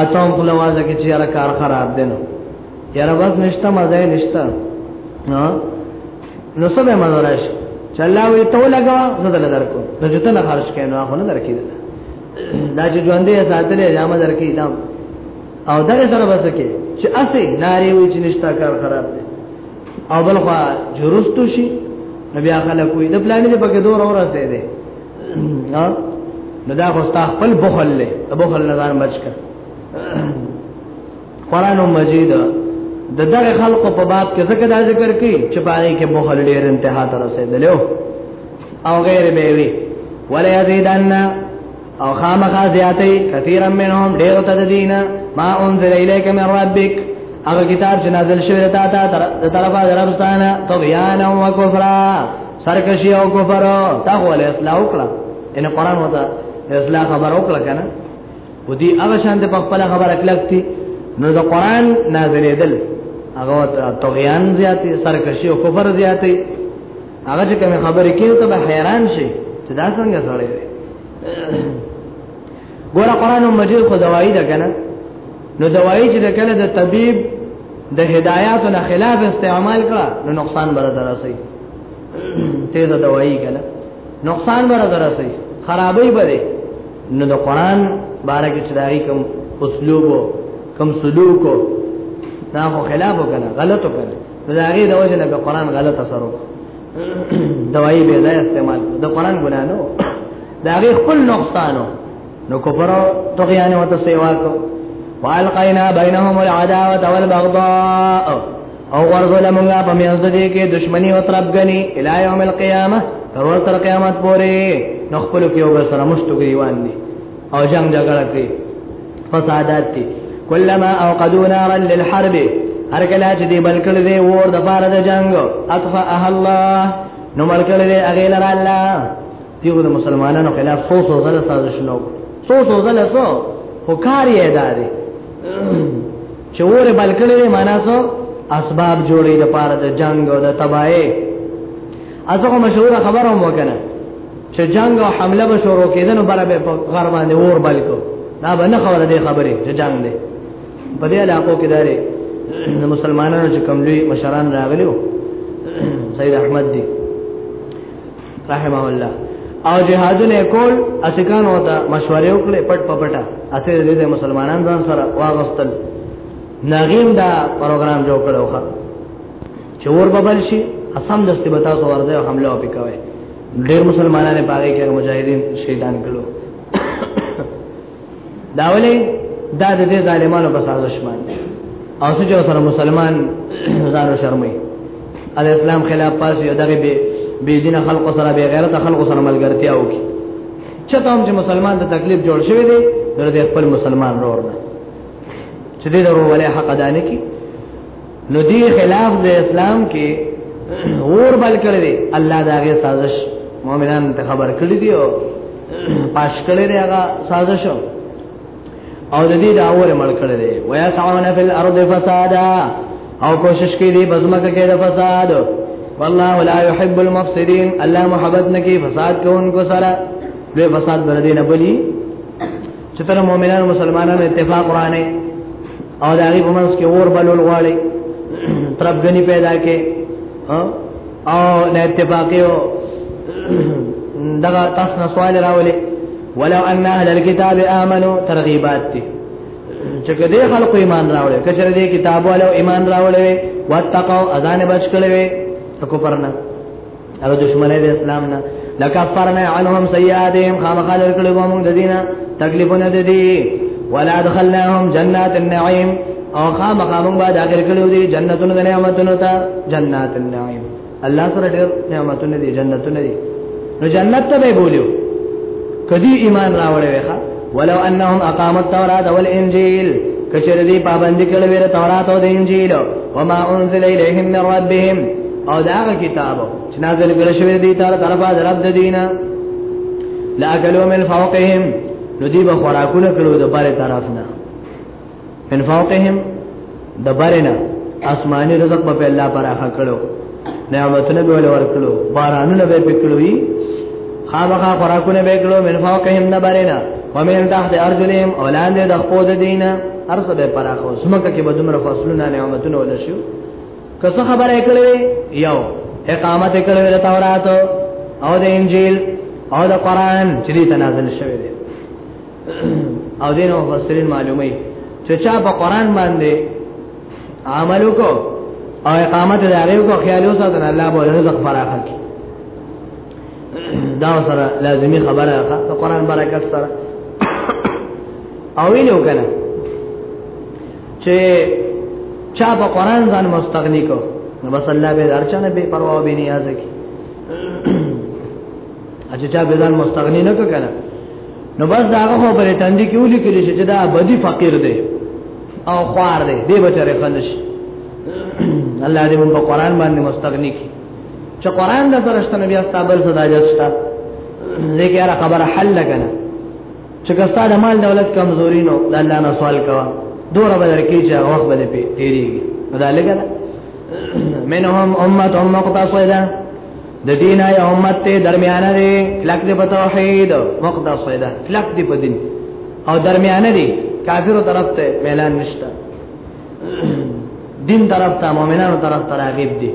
اتوم خپل وازه کې چې یاره کار خراب دی نو یاره بس نشته مزه نشته نو نو څه به مزه راشي چې الله وی ته لګا زه دل درکو نو چې ته نه خرج کین نو خو نه درکې دا چې ژوندې ساتلې جامه درکې دا او دا سره بس کې چې اسې ناری وی چې نشته کار خراب دی او بل خو جرستو شي نبي اخلاق وي د پلان دې پکې دوه اور راځي ها نو دا خو ستا خپل بخل له ته بخل نه ځان بچ کړ قران مجید د دغه خلکو په باب کې ذکر دا ذکر کوي چې باندې کې بخل ډېر انتها ته رسیدلو او غیر به وی ولا یزیدن او خامخا زیاتی کثیرا منهم ډېر ته دینه ما انزل الیک من ربک هغه کتاب چې نازل شوی تا ته طرفه دربستانه تو بیان او کفر سرکشی او کفر تا غول اصلاح وکړه ان قران وته اصلاح خبر وکړه کنه و دې هغه شان ته په خپل خبره کلکتی نو د قران نازلېدل هغه توغیان زیاتې سرکشی او کفر زیاتې هغه چې کوم خبرې کوي ته به حیران شي چې دا څنګه سره ګوره قران مجید خو دوايي ده کنه نو دوايي چې د کله د طبيب د هدايات نه خلاف استعمال کړه نو نقصان بر درسي تیزه دوايي کله نقصان بر درسي خرابې بده نو د قران باره کې چې دای کوم اسلوب کوم سلوک دا خو خلاف وکړه غلط وکړه نو دا غي د وجه نه قران غلط اثر وکړه دوايي به ځای استعمال د قران ګناه نه دا غي خپل نقصانو نو کفر طغیان او تسوا کو والقینا بینهم العداوه والبغضاء او ورغله مونږه په میاز دې کې دشمنی او تربګنی الی یوم القیامه تر ورځ تر قیامت پورې نو خپل کې او سره مشتو گریوان دي او جنگ جګړه کوي فسادات دي کلمہ اوقدوا نارا للحرب هر کله چې دی بلکل دی ور د پاره د جنگ اطفاء الله نو ملکل دی اغیل را الله دیو د مسلمانانو خلاف سو سو زله سازش نو سو سو زله سو خو کار یې ادا دی چې وره بلکړې معنا سو اسباب جوړې د پاره د جنگ او د تباہي ازغه مشهور خبره مو کنه چې جنگ او حمله به شروع کېدنو بره به غر باندې ور بلکو دا به نه خبره دی خبره چې جنگ دی په دې علاقو کې داري د مسلمانانو چې کوم لوی مشران راغلي وو سید احمد دی رحمه الله او جهادونه کول اسکان او دا مشورې وکړې پټ پټه اسې دې مسلمانان ځان سره واغستل ناغیم دا پروګرام جوړ کړو ښه چور ببل شي اسم دستي بتا سو ورځه حمله وکوي ډېر مسلمانانه پاره کې مجاهدین شهیدان کړو دا ولې دا د دې ظالمانو په سازش باندې او څه جو سره مسلمان زارو شرمې د اسلام خلاف پاس یو دغه به بی دین خلق سره بی غیرت خلق سره ملګرتیا وکي چته هم چې مسلمان ته تکلیف جوړ شوی دی درته خپل مسلمان رور نه چې دې ضرور ولې حق ادا نه کی نو دی خلاف د اسلام کې اور بل کړی دی الله دا غي سازش مؤمنان ته خبر کړی دی او پاش کړی دی هغه سازش او د دې دا اور مړ کړی دی ویا سعون فی الارض فسادا او کوشش کوي دی بزمکه کې د فساد والله لا يحب المفسدين الله محبت نکي فساد کوونکو سره به فساد بردي نه بلی چې تر مؤمنانو مسلمانانو اتفاق ورانه او دا غي په منځ کې اور بلول غواړي ترپګنی پیدا کې او نه اتفاقي او دغه تاسو نه سوال راولي ولو ان اهل الكتاب امنوا ترغيبات دي چې کدی خلق ایمان راوړي کچره دې کتاب والو ایمان راوړي واتقوا اذان بچ کړي کو پرنا او دشمنه د اسلام نه لکفرنا عنهم سیئاتهم خامخا لرکلو موږ د دینه تکلیفونه د دې ولا دخلناهم جنات النعیم او خامخا موږ به داخل کړو دي جنتونو د نعمتونو ته جنات النعیم الله سره ډېر نعمتونه دي جنتونه دي نو جنت ته به بولیو کدی ایمان راوړې وخا ولو انهم اقاموا التوراة والانجيل کچر دی پابند کړه ویره تورات او د انجیل او ما انزل الیهم من ربهم او دا کتاب چې نازل کړه شوی دی تر طرفه د رب د دینه لا کلو من فوقهم ندی به خوراکونه کړو د بره طرف نه من فوقهم دبرنا آسماني رزق په الله پر اخا کړو نعمتونه به ولور کړو بارانونه به پکړوي خامخا خوراکونه به کړو من فوقهم دبرنا ومن تحت ارجلهم اولاد د خپو د دینه ارزه به پر اخو سمکه کې بدمر فصلونه نعمتونه ولشو که څه خبره کړې یو اقامت کړې د تورات او د انجیل او د قران چې دې تنازل شوی دی او دین او مفسرین معلومه چې چا په قران باندې عمل وکړو او اقامت د هغه کو خیال وساتن الله به رزق فراخه کی دا سره لازمی خبره ده د قران برکت سره او ویلو کنه چې چا په قران ځان مستغنی کو نو بس الله به درچنه به پروا به نیاز کی چې چا به ځان مستغنی نه کړه نو بس دا هغه په تندې کې ولي کړي چې دا بدی فقیر دی او خوار دی دی بچره خنش الله دې موږ په قران باندې مستغنی کړي چې قران د درشت نبی استابل صدا جستا ذکر خبره حل لګنه چې کستا د مال دولت کمزوري نو د الله نه سوال کوا دور بدر کې چې وخت بلې پیریږي دا لګنه منهم امه مقتصده د دین ای امت ته درمیانه دی کلک دی په توحید مقدس ده کلک دی په دین او درمیانه دی کافرو طرف ته اعلان نشته دین طرف ته مؤمنانو طرف ته راغیب دی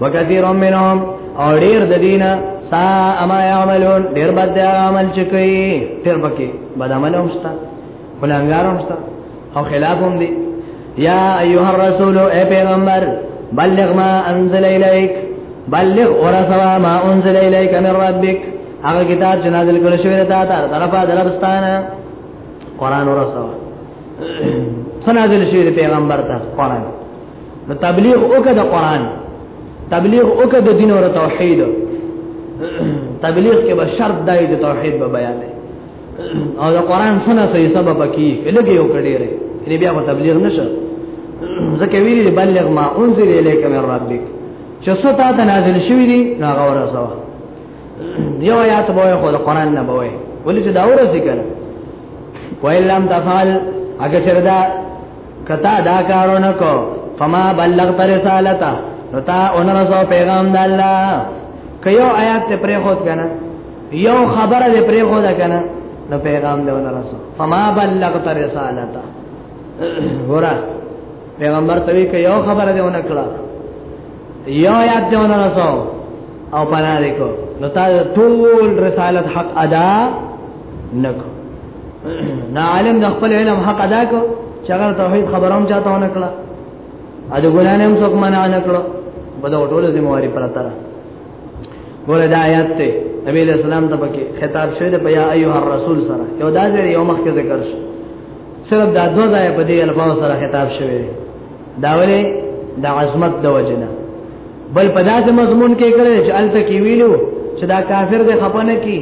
وکثیر منهم او ډیر د دینه سا اما یعملون ډیر بد عمل چکی ډیر بکی بد عمل هم شته ګناګار هم شته او خلاف هم دي یا ایها الرسول اے پیغمبر بلغ ما انزل الیک بلغ ورسوا ما انزل الیک من ربک هغه کتاب چې نازل کړی شوی دی تا ته طرفه دربستانه قران ورسوا سنازل شوی دی پیغمبر ته قران نو تبلیغ وکړه د قران تبلیغ وکړه د دین او توحید تبلیغ کې به شرط دای د توحید به بیان دی او دا قران سنه سي سبب کی لګي یو کړي ری دې بیا په تبلیغ نشه ځکه ویلي بلغ ما انزل الیک من ربک چې څه تا ته نازل شوی دی نو هغه ورسو یو آیات به خو د قران نه به وي ولې چې دا ورسې کړه ویلم تفعل اگر چردا کتا دا کارونه کو فما بلغت رسالته نو تا اونرسو پیغام د الله کيو آیات ته پرې خوت کنه یو خبره دې پرې خو دا کنه نو پیغام دی ونه رسو فما بلغت رسالته ورا پیغمبر ته وی یو خبره دی ونه کړه یو یاد دی ونه رسو او پنا دې کو نو تا ټول رسالت حق ادا نکو نا عالم د خپل علم حق ادا کو چغر توحید خبرام چاته ونه کړه اده ګلانم څوک منع نه کړو بده ټول ذمہ واری پر تر ګوره دا آیات ته نبی علیہ السلام ته پکې خطاب شوی دی بیا ایه الرسول سره یو دا ځای یو مخ کې ذکر شو صرف دا دوه ځای په دې الفاظ سره خطاب شوی دی دا ولې د عظمت د وجنه بل په داسې مضمون کې کړی چې الته کې ویلو چې دا کافر دی خپنه کی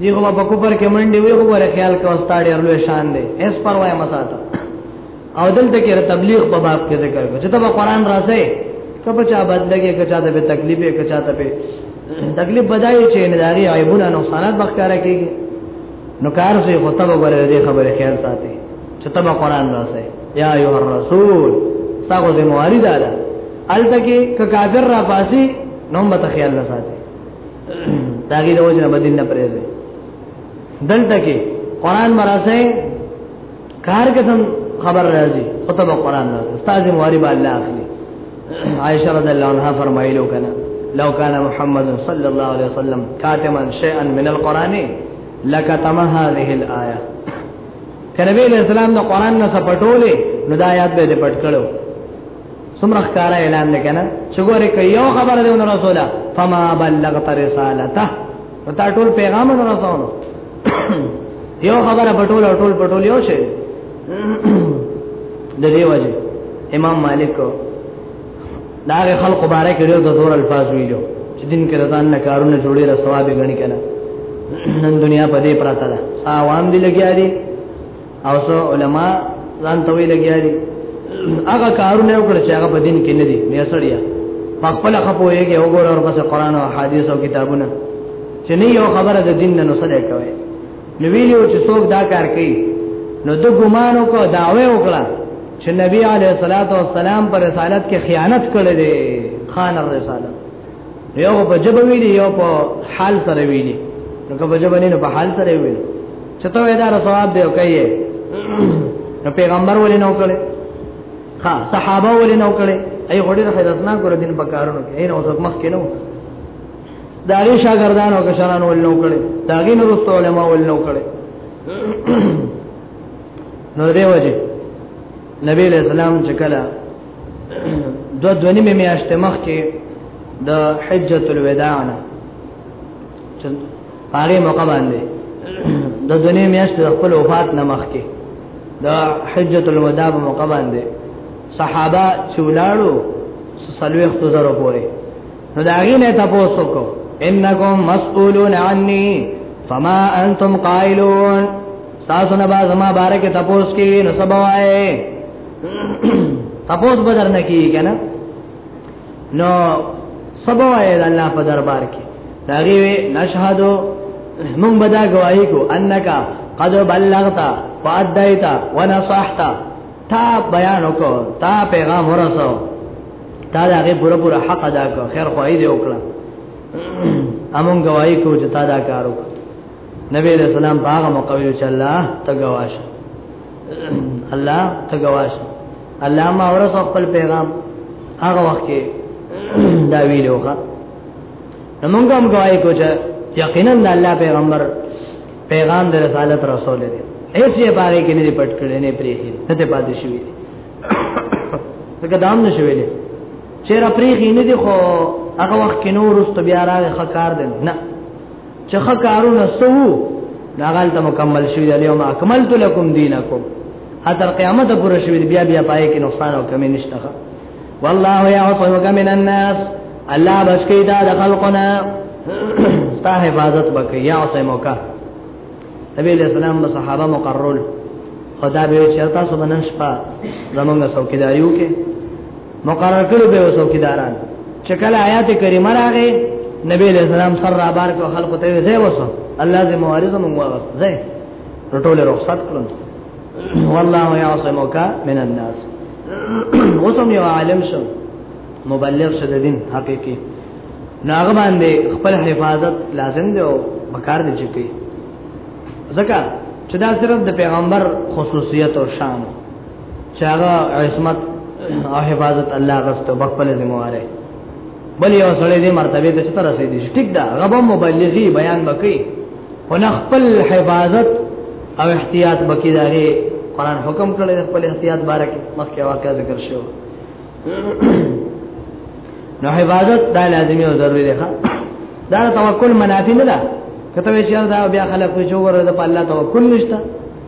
دیغه په کوپر کې منډي وي خو ور خیال کا واستاړي ارلو شان دی اس پروا یې مساته او دلته کې تبلیغ په باب کې ذکر کوي چې دا قرآن راځي کبه چا بدلږي کچا ته به تکلیف کچا ته به تکلیف بدایي چې نه داري عیبونه نقصانات بخاره کیږي نو کار سي خو ته وګوره دې خبره خیال ساتي چې تبه قران راځي یا ایه الرسول تاسو دې مواري ده الته کې ک کافر را پاسي نو مت خیال نه ساتي داګه د وجه نه بدین نه پرېږي دلته کې قران مراسه کار قسم خبر راځي خطبه قران نه استاد موارب الله اخلي عائشه رضی الله عنها فرمایلو کنه لو كان محمد صلى الله عليه وسلم كاتما شيئا من القران لكتم هذه الايه کله ویل اسلام د قران نه سپټولې نو دا آیات به دې پټ کړو سمرخ کارا اعلان نه کنه چې ګوره کوي یو خبره دی رسوله فما بلغت رسالته په تا ټول پیغام نه رسول یو خبره په ټول ټول په ټول یو شي د دې وجه امام مالک دا خلق مبارک لري د زور الفاظ ویلو چې دین کې رضان نه کارونه جوړي را ثواب غني کنه نن دنیا په دې پراته ده ساوان دی لګیا دی او سو علما ځان ته وی لګیاري هغه کارونه وکړ چې هغه په دین کې نه دي نه سړیا په خپل خپويږي وګوره او پس قران او حديث او کتابونه چې نه یو خبره د دین نه سره کوي نو ویلو چې څوک دا کار کوي نو د ګمانو کو داوي وکړه چې نبی عليه الصلاه والسلام پر رسالت کې خیانت کړې ده خان الرساله یو په جبه ویلي یو په حال سره ویلي نو که په جبه نه په حال سره ویلي چې ته وې دا ثواب دی او کوي نو پیغمبر ولې نو کړي ها صحابه ولې نو کړي ای غوډي د خیرسنا ګور دین په کارونو کې نه اوسه مخ کې نو دا لري شاګردانو کې شران ولې نو کړي دا غي نو رسول علماء ولې نو کړي نو دیو جی نبی علیہ السلام چې کله دو دونی می میاشت مخ کې د حجۃ الوداع نه چل هغه موقع باندې د دونی میاشت د خپل وفات نه مخ کې د حجۃ الوداع په موقع باندې صحابه چولاړو سلوي خزرو پوري نو دا غي نه تاسو کو انکم مسئولون عني فما انتم قائلون تاسو نه با زما بارکه تاسو کې نو سبا وای تپوس بدر نه کیږي کنه نو سبا اې الله په دربار کې داغي وی نشهدو مونږ بدا گواہی کو انک قد بلغتا فادیتا ونصحتا تا بیان وکړه تا پیغام ورسو تا داغه پورا پورا حق ادا کړ خیر خو دې وکړه امون گواہی کو چې تا دا کار وکړه نبی رسول الله باغ مقوی چې الله ته گواشه الله تګواش الله ما ورس خپل پیغام هغه وخت کې دا ویلوخه موږ هم کوي کوچ یقینا د الله پیغمبر پیغام د رسالت رسول دی هیڅ یې باندې کې نه پټ کړي نه پریخي نه ته پاتې شوی څنګه دام نشوي دي چیرې پریخي نه دي خو هغه وخت کې نور است بیا راغی خکار دي نه چې ښه کارونه سو دا غل ته مکمل شوی دی اليوم اکملت لكم دينكم حتر قیامت پورې شوی بیا بیا پای کې نقصان او کمی نشته والله يعصمك من الناس الله بس کې دا د خلقنا ستا حفاظت وکي يعصمك نبی علیہ السلام به صحابه مقرر خدا به چرتا سبنن شپه زمونږه څوکیداریو کې مقرر کړو به وسوکیداران چې کله آیات کریمه راغې نبی علیہ السلام سر را بار کو خلق ته وځي وسو الله دې معارضه مونږ واغس ځای ټول رخصت کړو والله يعصمك من الناس وسم یو عالم شو مبلغ شد دین حقیقی ناغه باندې خپل حفاظت لازم دی او بکار دی چې کوي ځکه چې دا صرف د پیغمبر خصوصیت او شان دی چاغه عصمت او حفاظت الله غستو بخپل ذمہ واره بل یو سره دې مرتبه ته چتر رسیدي ټیک دا غبا مبلغي بیان بکې خو خپل حفاظت او احتیاط بکې داري قران حکم کړی خپل احتیاط باره کې مخکې واقعا ذکر شو نو حفاظت دا لازمي او ضروري ده دا توکل منافي نه ده کته وی چې دا بیا خلک وی چې ورته په الله توکل نشته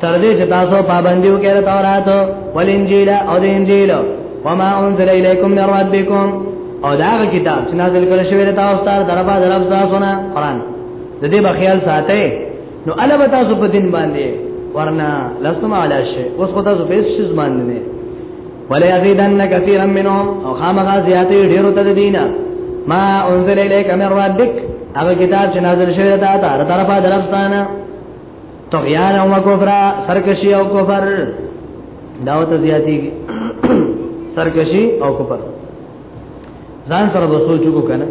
تر دې چې تاسو پابندي وکړئ تورات او انجیل او د انجیل وما انزل الیکم من ربکم او دا کتاب چې نازل کړی شوی دی تاسو ته دربا درب تاسو نه قران د دې بخیال ساتي نو الوه تاسو په دین باندې ورنا لستم علی شی اوس خو تاسو په شی زمان نه ولا یزیدن کثیرا منهم او خامغا زیاتې ډیرو ته دینه ما انزل الیک من ربک هغه کتاب چې نازل شوی دی تاسو ته دربا درب ستانه طغیان او کفر سرکشی او کفر داوته زیاتی سرکشی او کفر ځان سره به سوچ وکړو کنه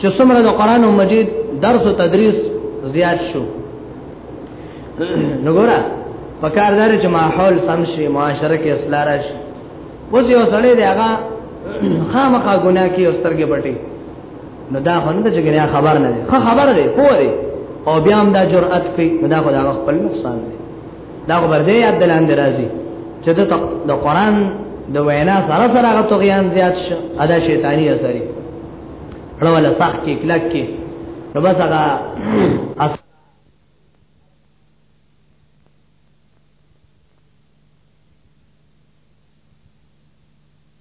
چې څومره د قران مجید درس او تدریس زیات شو نو ګوره په کار دار چې ماحول سم شي معاشره کې اصلاح راشي اوس یو سړی دی هغه خامخا ګناه کوي او سترګې پټي نو دا خو نه چې ګنیا خبر نه دی خو خبر دی پوه دی او بیا هم دا جرأت کوي نو دا خو دا خپل نقصان دی دا خو برده یاد دلان درازي چې د قرآن د وینا سره سره هغه طغیان زیات شو ادا شیطانی اثر اړول صح کې کلک کې نو بس هغه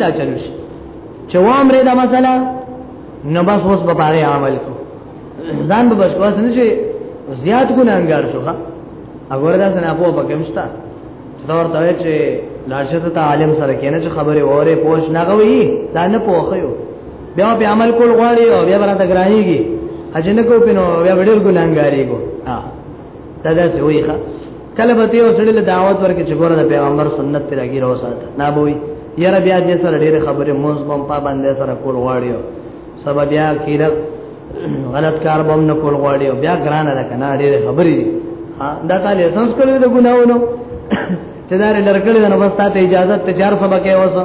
دا چلو شي چې وامر دا مسله نو بس اوس به باندې عمل کو ځان به بس واس نه شي زیات ګناګار شو ها هغه دا څنګه په پکمشتا دا ورته چې لارشه ته عالم سره کینې چې خبره وره پوښ نه غوي دا نه پوښیو بیا په عمل کول غواړي او بیا برته ګرایږي اجنه کو پینو بیا ډېر ګلانګاری کو ها دا داسې وایي کله به ته وسړي له دعوت ورکې چې ګوره د پیغمبر سنت ته راګیر اوسات نه بوي یاره بیا دې سره ډېر خبرې موز بم پابندې سره کول غواړي سبا بیا کیره غلط کار بم نه کول غواړي بیا ګرانه ده کنه ډېر خبرې دي دا تعالی سنس کولې د ګناونو چې دا لرکړې نه بس ته اجازه ته چار سبا کې اوسه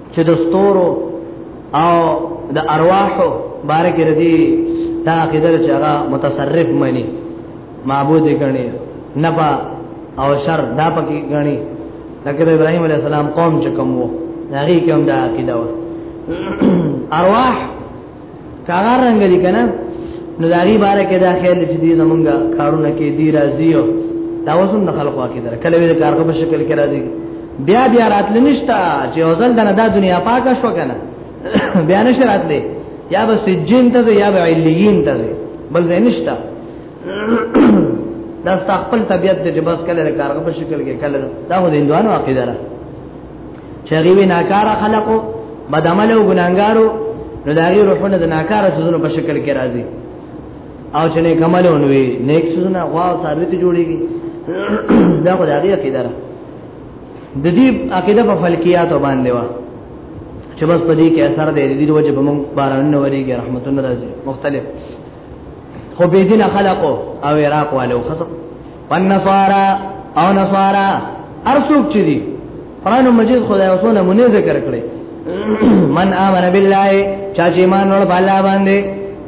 چې د ستورو او د ارواحو باره کې ردی دا عقیده چې هغه متصرف مانی معبود غني نبا او شر دا پکې غني لکه د ابراهيم عليه السلام قوم چې کوم وو هغه کوم دا عقیده و ارواح هغه رنګ دي کنه نو داغي باره کې دا خیال چې دې زمونږه کارونه کې دی راځي او دا وسم د خلکو کې در کله وی د کارغه په شکل کې راځي بیا بیا راتل نشتا چې اوزل دنه دا دنیا پاکه شو کنه بیا نشه راتل یا به سجین ته یا به علیین ته بل ځای نشتا دا خپل طبیعت دې بس کله د کارغه په شکل کې کله دا خو د اندوانو عقیده ده چغي وی ناکار خلقو بدعمل او ګناګارو نو داغي روحونه د ناکار سوزونو په شکل کې راځي او چې نه کمل ونوي نیک سوزونه غوا او ثابت جوړيږي دا خو داغي عقیده ده د دې عقیده په فلکیات باندې وا چې بس په دې کې اثر دی د دې وجه په موږ باران نه وريږي رحمتونه راځي مختلف خو به دین خلقو او عراق والو خصو والنصارى او نصارى ارسوک چي دي قران مجید خدای اوسو نمونه ذکر کړي من امن بالله چا چې ایمان ور بالا باندې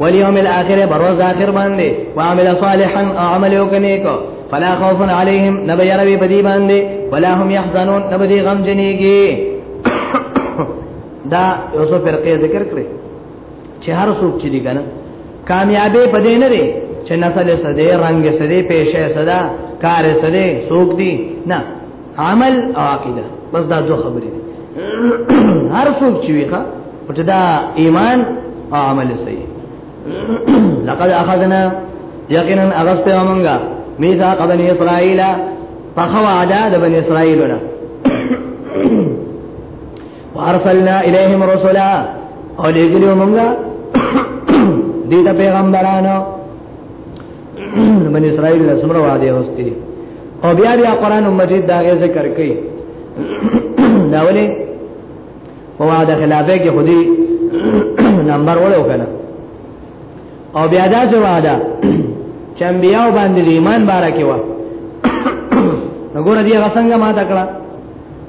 واليوم الاخر بروز اخر باندې وعمل صالحا او عمل وکنيک فلا خوف عليهم نبي ربي بدی باندې ولا هم يحزنون نبدي غم جنيږي دا یو څو فرقې ذکر کړې چې هر څوک چې دی کنه کامیابې پدې نه دی چې نسل سده رنگ سده پیشه سده کار سده څوک دی نه عمل او عقیده بس دا دوه خبرې دي هر څوک چې ویخه او چې دا ایمان او عمل صحیح لقد اخذنا یقینا اغسطه ومنګه میثاق بنی اسرائیل فخوا عدا د بنی اسرائیلونه وارسلنا الیهم رسولا او لګلو مونږه دې ته پیغمبرانو بنی اسرائیل له سمره وعده واستي او بیا بیا قران مجید دا غي ذکر کوي دا ولې په وعده خلافه کې خودي نمبر وړو کنه او بیا دا څه وعده چې انبیاء باندې ایمان بارکه و نګور دې غسنګ ما تکړه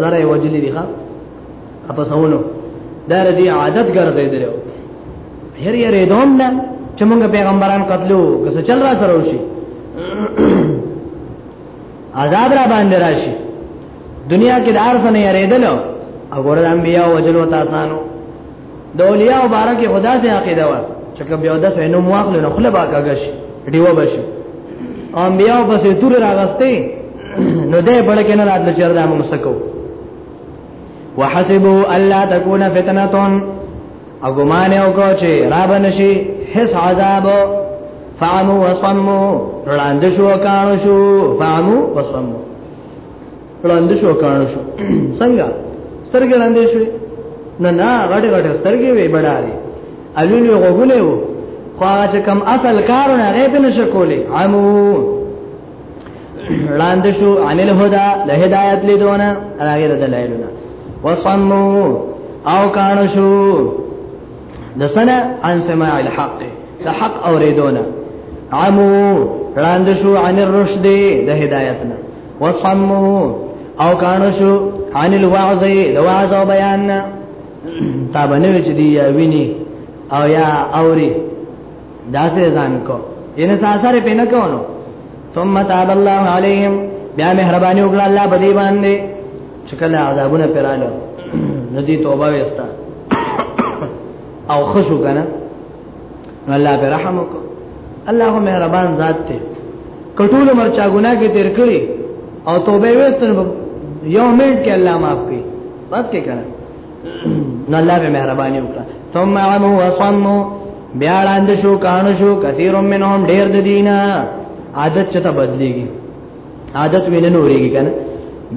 زره وجلی دی ښا په سونو دا ردی عادت ګرځیدل هر یې ریدوم نه چې موږ پیغمبران قتلو که څه چل را سره وشي عذاب را باندې راشي دنیا کې د عارف نه یریدل او ګور د انبیا وجلو تاسو د اولیاء مبارک خدا سي عقیده وا چې کوم یو د سینو مواخل نه خپل باکاګش دیو بشي انبیاء په سي تور راغستې نو دې بل کې نه راتل چر دا موږ سکو وحسبوا الا تكون فتنه او ګمان یو کو چې را بنشي هیڅ عذاب فامو وصمو وړاندې شو کانو شو فامو وصمو وړاندې شو کانو شو څنګه سترګې وړاندې شوې نه نه غټه غټه سترګې وې بډاري الوی وغوګونه وو خو چې کم اصل کارونه غې په نشه کولې عمو وړاندې شو عن الهدى له هدایت لیدونه هغه د دلایلونه وصمو او کانو شو د سنه عن سماع الحق د حق اوریدونه عمو راند شو عن الرشد د هدایتنا وصمو او کانو شو عن الوعظ د وعظ او بیان تا باندې چې دی ویني او یا اوري داسې ځان کو ان ساسر په نه کوو ثم تاب الله عليهم بیا مهرباني وکړه الله په دې باندې چې کله عذابونه پرالو ندی توبه وستا او خشو کنه الله به رحم وکړه الله مهربان ذات ته کټول مرچا ګناه کې تیر کړی او توبه وستن یو منټ کې الله معاف کړي بس کې کړه نو الله به مهرباني وکړه ثم عمو وصمو بیا لاند شو کانو شو کثیر منهم ډیر د دینه عادت چته بدلیږي عادت وینې نه ورېږي کنه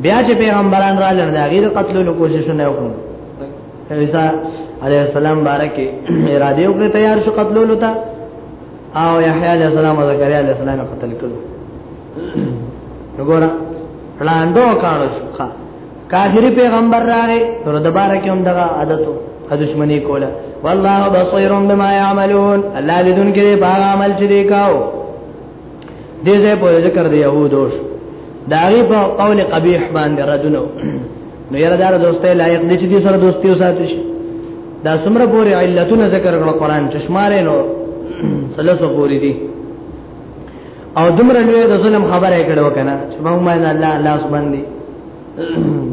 بیا چې پیغمبران را لړ دا غیر قتل له کوشش نه وکړو عیسی علیه السلام بارکه اراده وکړه تیار شو قتل لته او یحیی علیه السلام او زکریا علیه السلام قتل کړو وګوره لاندو کانو شو کافری پیغمبر راغی تر د بارکه هم دغه عادتو دشمنی کوله والله بصیر بما يعملون الله دې دن کې باغ عمل چې دی کاو دې ځای په ذکر دی يهودو دا غي په قول قبيح باندې ردونه نو یره دار دوستي لایق دي چې سره دوستي وساتي شي دا سمره پوری علتونه ذکر کړو قران چشماره نو سلسو پوری دي او دمر لوی د ظلم خبره کړو کنه چې موږ باندې الله الله سبحانه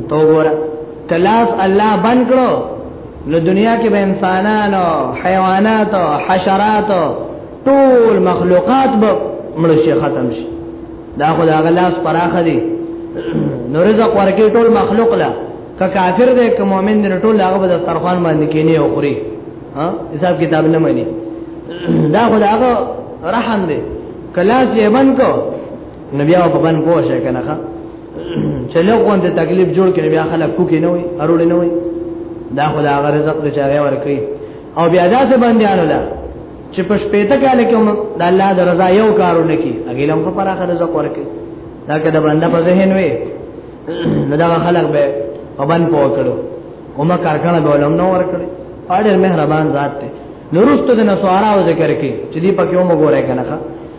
تو ګور کلاس الله بند کړو نو دنیا کې به انسانانو حیواناتو حشراتو ټول مخلوقات به مړ شي ختم شي دا خو دا غلاس پراخه دي نو رزق ورکی ټول مخلوق لا که کافر دی که مؤمن دی ټول هغه به دسترخوان باندې کینی او خوري ها حساب کتاب نه مانی دا خو دا هغه رحم دی کلاس یې بند کو نبی او په بند پوښه کنه چې له غوند تکلیف جوړ کړي بیا خلک کو کې نه وي ارول نه وي دا خدای هغه رزق ته چاغه ور کوي او بیا داسې باندې اړولا چې په شپېته کال کې هم د الله د رضا یو کارونه کوي هغه لم په پراخه رزق ور کوي دا کده باندې په ذهن وي نو دا خلک به وبن پوه کړو ومه کارکنه به ولوم نو ور کړی اړ مهربان ذات ته نورستو د نسوارا او ذکر کې چې دی پکې ومه ګورای کنه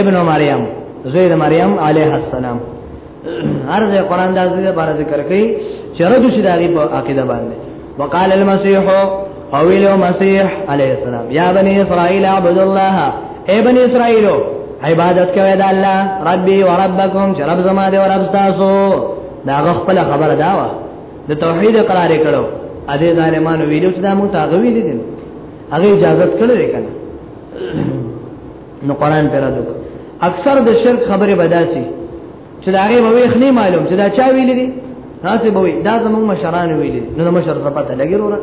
ابن مریم زید مریم علیه السلام عرض قران د عزیز بار ذکر کوي چې رجو شي دغه په عقیده باندې وقال المسيح او ویلو مسیح علیه السلام یا بنی اسرائیل عبد الله اے بنی اسرائیل عبادت کوي د الله ربي و ربکم چې رب زما دی او رب تاسو دا خپل خبره دا وا د توحید قرار کړو ا دې ظالمانو ویلو چې دا مو تاغوی دي هغه اجازه کړې کنه نو قران پر رد وک اکثر د شرک خبره بداسي چې دا غي به ویخ نه معلوم چې دا چا ویل دي تاسو به وي دا زموږ مشران ویل دي نو مشر زپته لګي وروره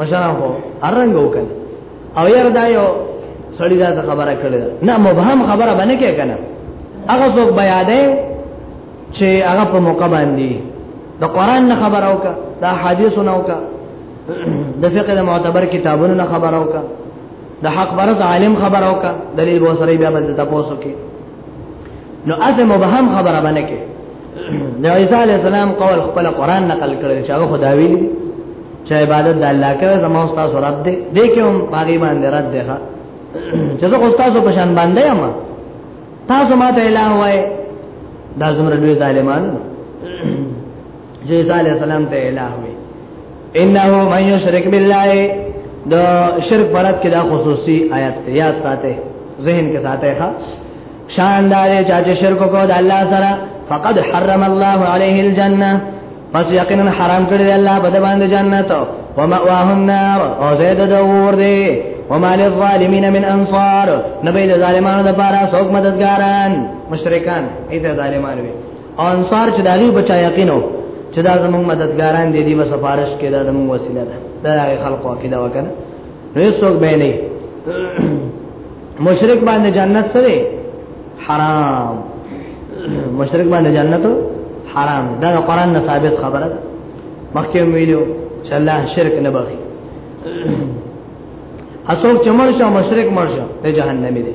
مشران خو ارنګ وکړ او ير دا یو سړی دا خبره کړې نه مبهم خبره باندې کې کنه هغه څوک بیا ده چې هغه په موقع باندې د قران نه خبر اوکا د حدیثو نه اوکا د فقه د معتبر کتابونو نه خبر اوکا د حق برز عالم خبر او کا دلیل بو سره بیا بل تاسو کې نو اته مبهم خبره باندې کې د عیسی علی السلام قول خپل قران نقل کړل چې هغه خدای ویل چې عبادت د الله کوي زمو استاد رب دې دې کوم باغی باندې رد ده چې زه استاد په شان باندې یم تاسو ماته الہ وای دا زمره دوی ظالمانو چې عیسی علی السلام ته الہ وي انه من یشرک بالله د شرک پرات کې دا خصوصي آیات ته یاد ساته ذهن کې ساته ښا شان دار چې شرک کو د الله سره فقد حرم الله عليه الجنه پس یقینا حرام کړی الله بده باندې جنت او مأواه النار او زید د ور دی وما للظالمين من انصار نبي ظالمانو د پاره څوک مددګاران مشرکان ایته ظالمان وي او انصار چې داغي بچا یقینو چې دا زموږ مددګاران دي دی بس فارش کې دا زموږ وسیله ده دا هغه خلقو عقیده وکنه نو څوک به نه مشرک باندې جنت سره حرام مشرک باندې جنت حرام دا قرآن نه ثابت خبره ده مخکې ویلو چې الله شرک نه بخي اسوک چمر شو مشرک مر شو ته جهنمی دی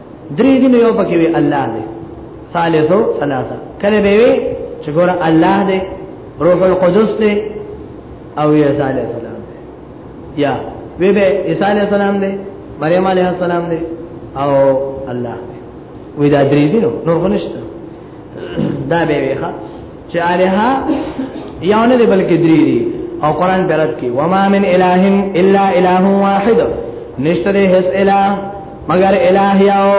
درې دین یو پکې وی الله دې ثالثو ثلاثه کله به وی چې ګور الله دې روح القدس دې او یا ثالث سلام دې یا وی به عیسی علی السلام دې مریم علی السلام دې او الله دې وی دا درې دین نور غنښت دا به ویخه چې الها یو نه دی بلکې درې دي او قران پرد کې وما من اله الا اله واحد نشته ده هیڅ اله مگر اله یو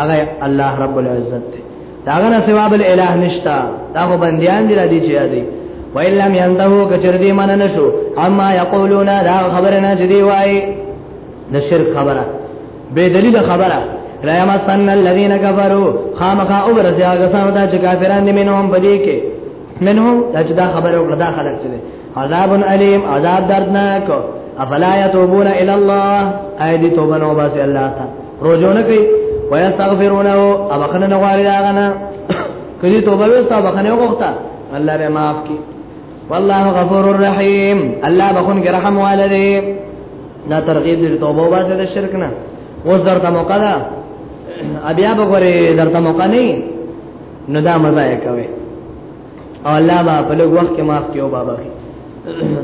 هغه الله رب العزت دی داغه نه سوا بل اله نشتا دا خو بنديان دي ردي چي دي وإن لم ينتهوا کچر دي من نشو اما يقولون دا خبرنا جدي وای د شرک خبره بے دلیل خبره لا یمسن الذین کفروا خامخا او برسیا غسان دا چې کافران دي منهم بدی کې منهم دا چې دا خبره وکړه دا خلک چې عذاب الیم عذاب دردناک افلا یتوبون الی الله ایدی توبه نو باسي الله تا روزونه کوي ويستغفرونه او بخنه نغواري داغنا کدي توبه وستا بخنه وغوښتا الله به معاف کی والله غفور الرحیم الله بخون کې رحم والده دا ترغیب دې توبه واسه د شرک نه اوس درته موقع ده بیا به غوري درته موقع نه نو دا مزه یې کوي او الله با په لږ وخت کې معاف کیو بابا کی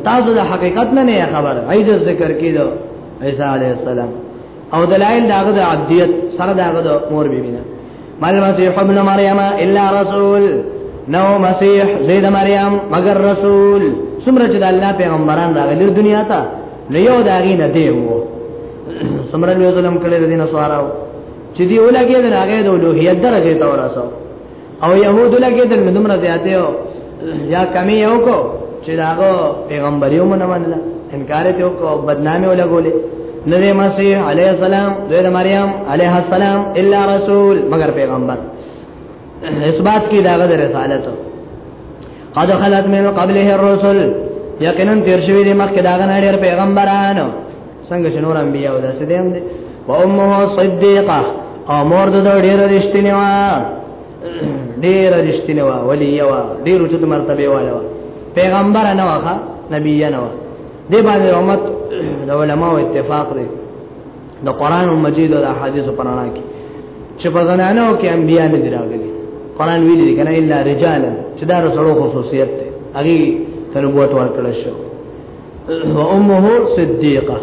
تاسو د حقیقت نه نه خبر ایز ذکر کیدو عیسی علی السلام او دلائل داغه د عبدیت سره داغه د مور بیبی نه مال مسیح ابن مریم الا رسول نو مسیح زید مریم مگر رسول سمره چې د الله پیغمبران راغلي دنیا ته نو یو داغي نه دی وو سمره له ظلم کړي د دینه سوارو چې دی ولګي د هغه د لوهیت درجه ته ورسو او يهود لګې دل دومره زیاته او یا کمی یو کو چې داغه پیغمبري هم نه منله انکار ته کو بدنامي ولګولې نه دی مسیح علی السلام زوی د مریم علیه السلام الا رسول مگر پیغمبر اثبات کی داغه رسالت قد خلت من قبله الرسل یقینا تیر شوی دی مخکې داغه نړۍ پیغمبرانو څنګه چې نور انبیا او داسې دي هم دي و امه صدیقه او مور د ډېر رښتینی و ډېر رښتینی و ولی یو ډېر اوچت مرتبه والو پیغمبر نه وخه نبی نه و دې باندې امت د علماو اتفاق دی د قران مجید او د احادیث په اړه کې چې په زنانو کې انبیا نه دراغلي قران ویلي کنه الا رجال چې دا رسول خصوصیت دی هغه تنبوت ورکړل شو و امه صدیقه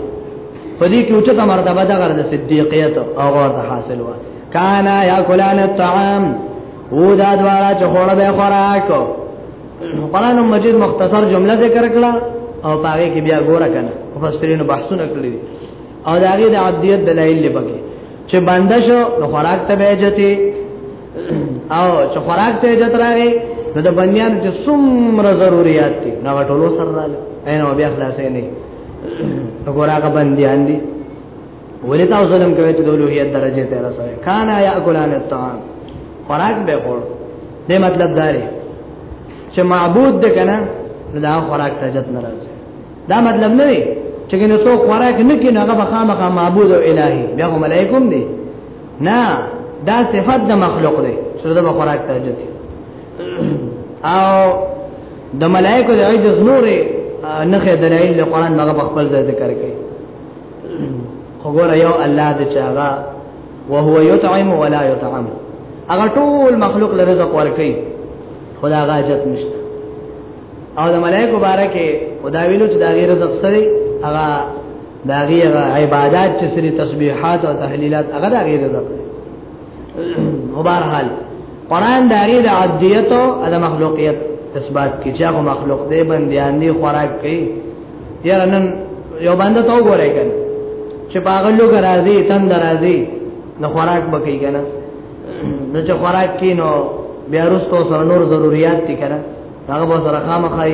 په دې کې اوچته مرتبه ده غره صدیقیت او غره حاصل و کانا یاکلان الطعام او دا دواړه چې خوړه به خوراک قرآن مجید مختصر جمله ذکر کړه او پاره کې بیا ګوره کنه مفسرین بحثونه کړی او دا غي د عبدیت دلایل لپاره چې بندشو نو خوراک ته بهجتی او چې خوراک ته جت راغی نو د بنیان چې څومره ضرورت دي نو ټول سره رااله عین او بیا خلاصې نه وګوراګه بنديان دي ولې تاسو ظلم کوي ته د لوهیت درجه ته رسوي کان یاکلان الطعام خوراک به خور دې مطلب داري چې معبود دې کنه دا خوراک ته جت ناراضه دا مطلب نه دی چې نو څوک خوراک نه کینې هغه بخامه معبود او الهي بیا هم علیکم دی نه دا صفت د مخلوق دی چې د خوراک ته عاجز او د ملائکه د عجز نورې نخې دلایل د قران هغه په خپل ځای ذکر کړي وګوره یو الله د چاغا وهو يطعم ولا يطعم هغه ټول مخلوق له رزق ورکي خدا غاجت نشته او د ملائکه بارکه خدا ویلو چې دا غیر رزق سره هغه دا غي عبادت چې سری تسبیحات او تحلیلات هغه دا غي رزق مبار حال قران دا غي د عبدیت او د مخلوقیت اثبات کی چې هغه مخلوق دی بندیان دی خوراک کوي یاره نن یو باندې تو غوړای کنه چې باغلو غرازي تند راځي نو خوراک بکی کنه نو چې خوراک کینو بیا رستو سره نور ضرورت دي کنه هغه به سره خامخای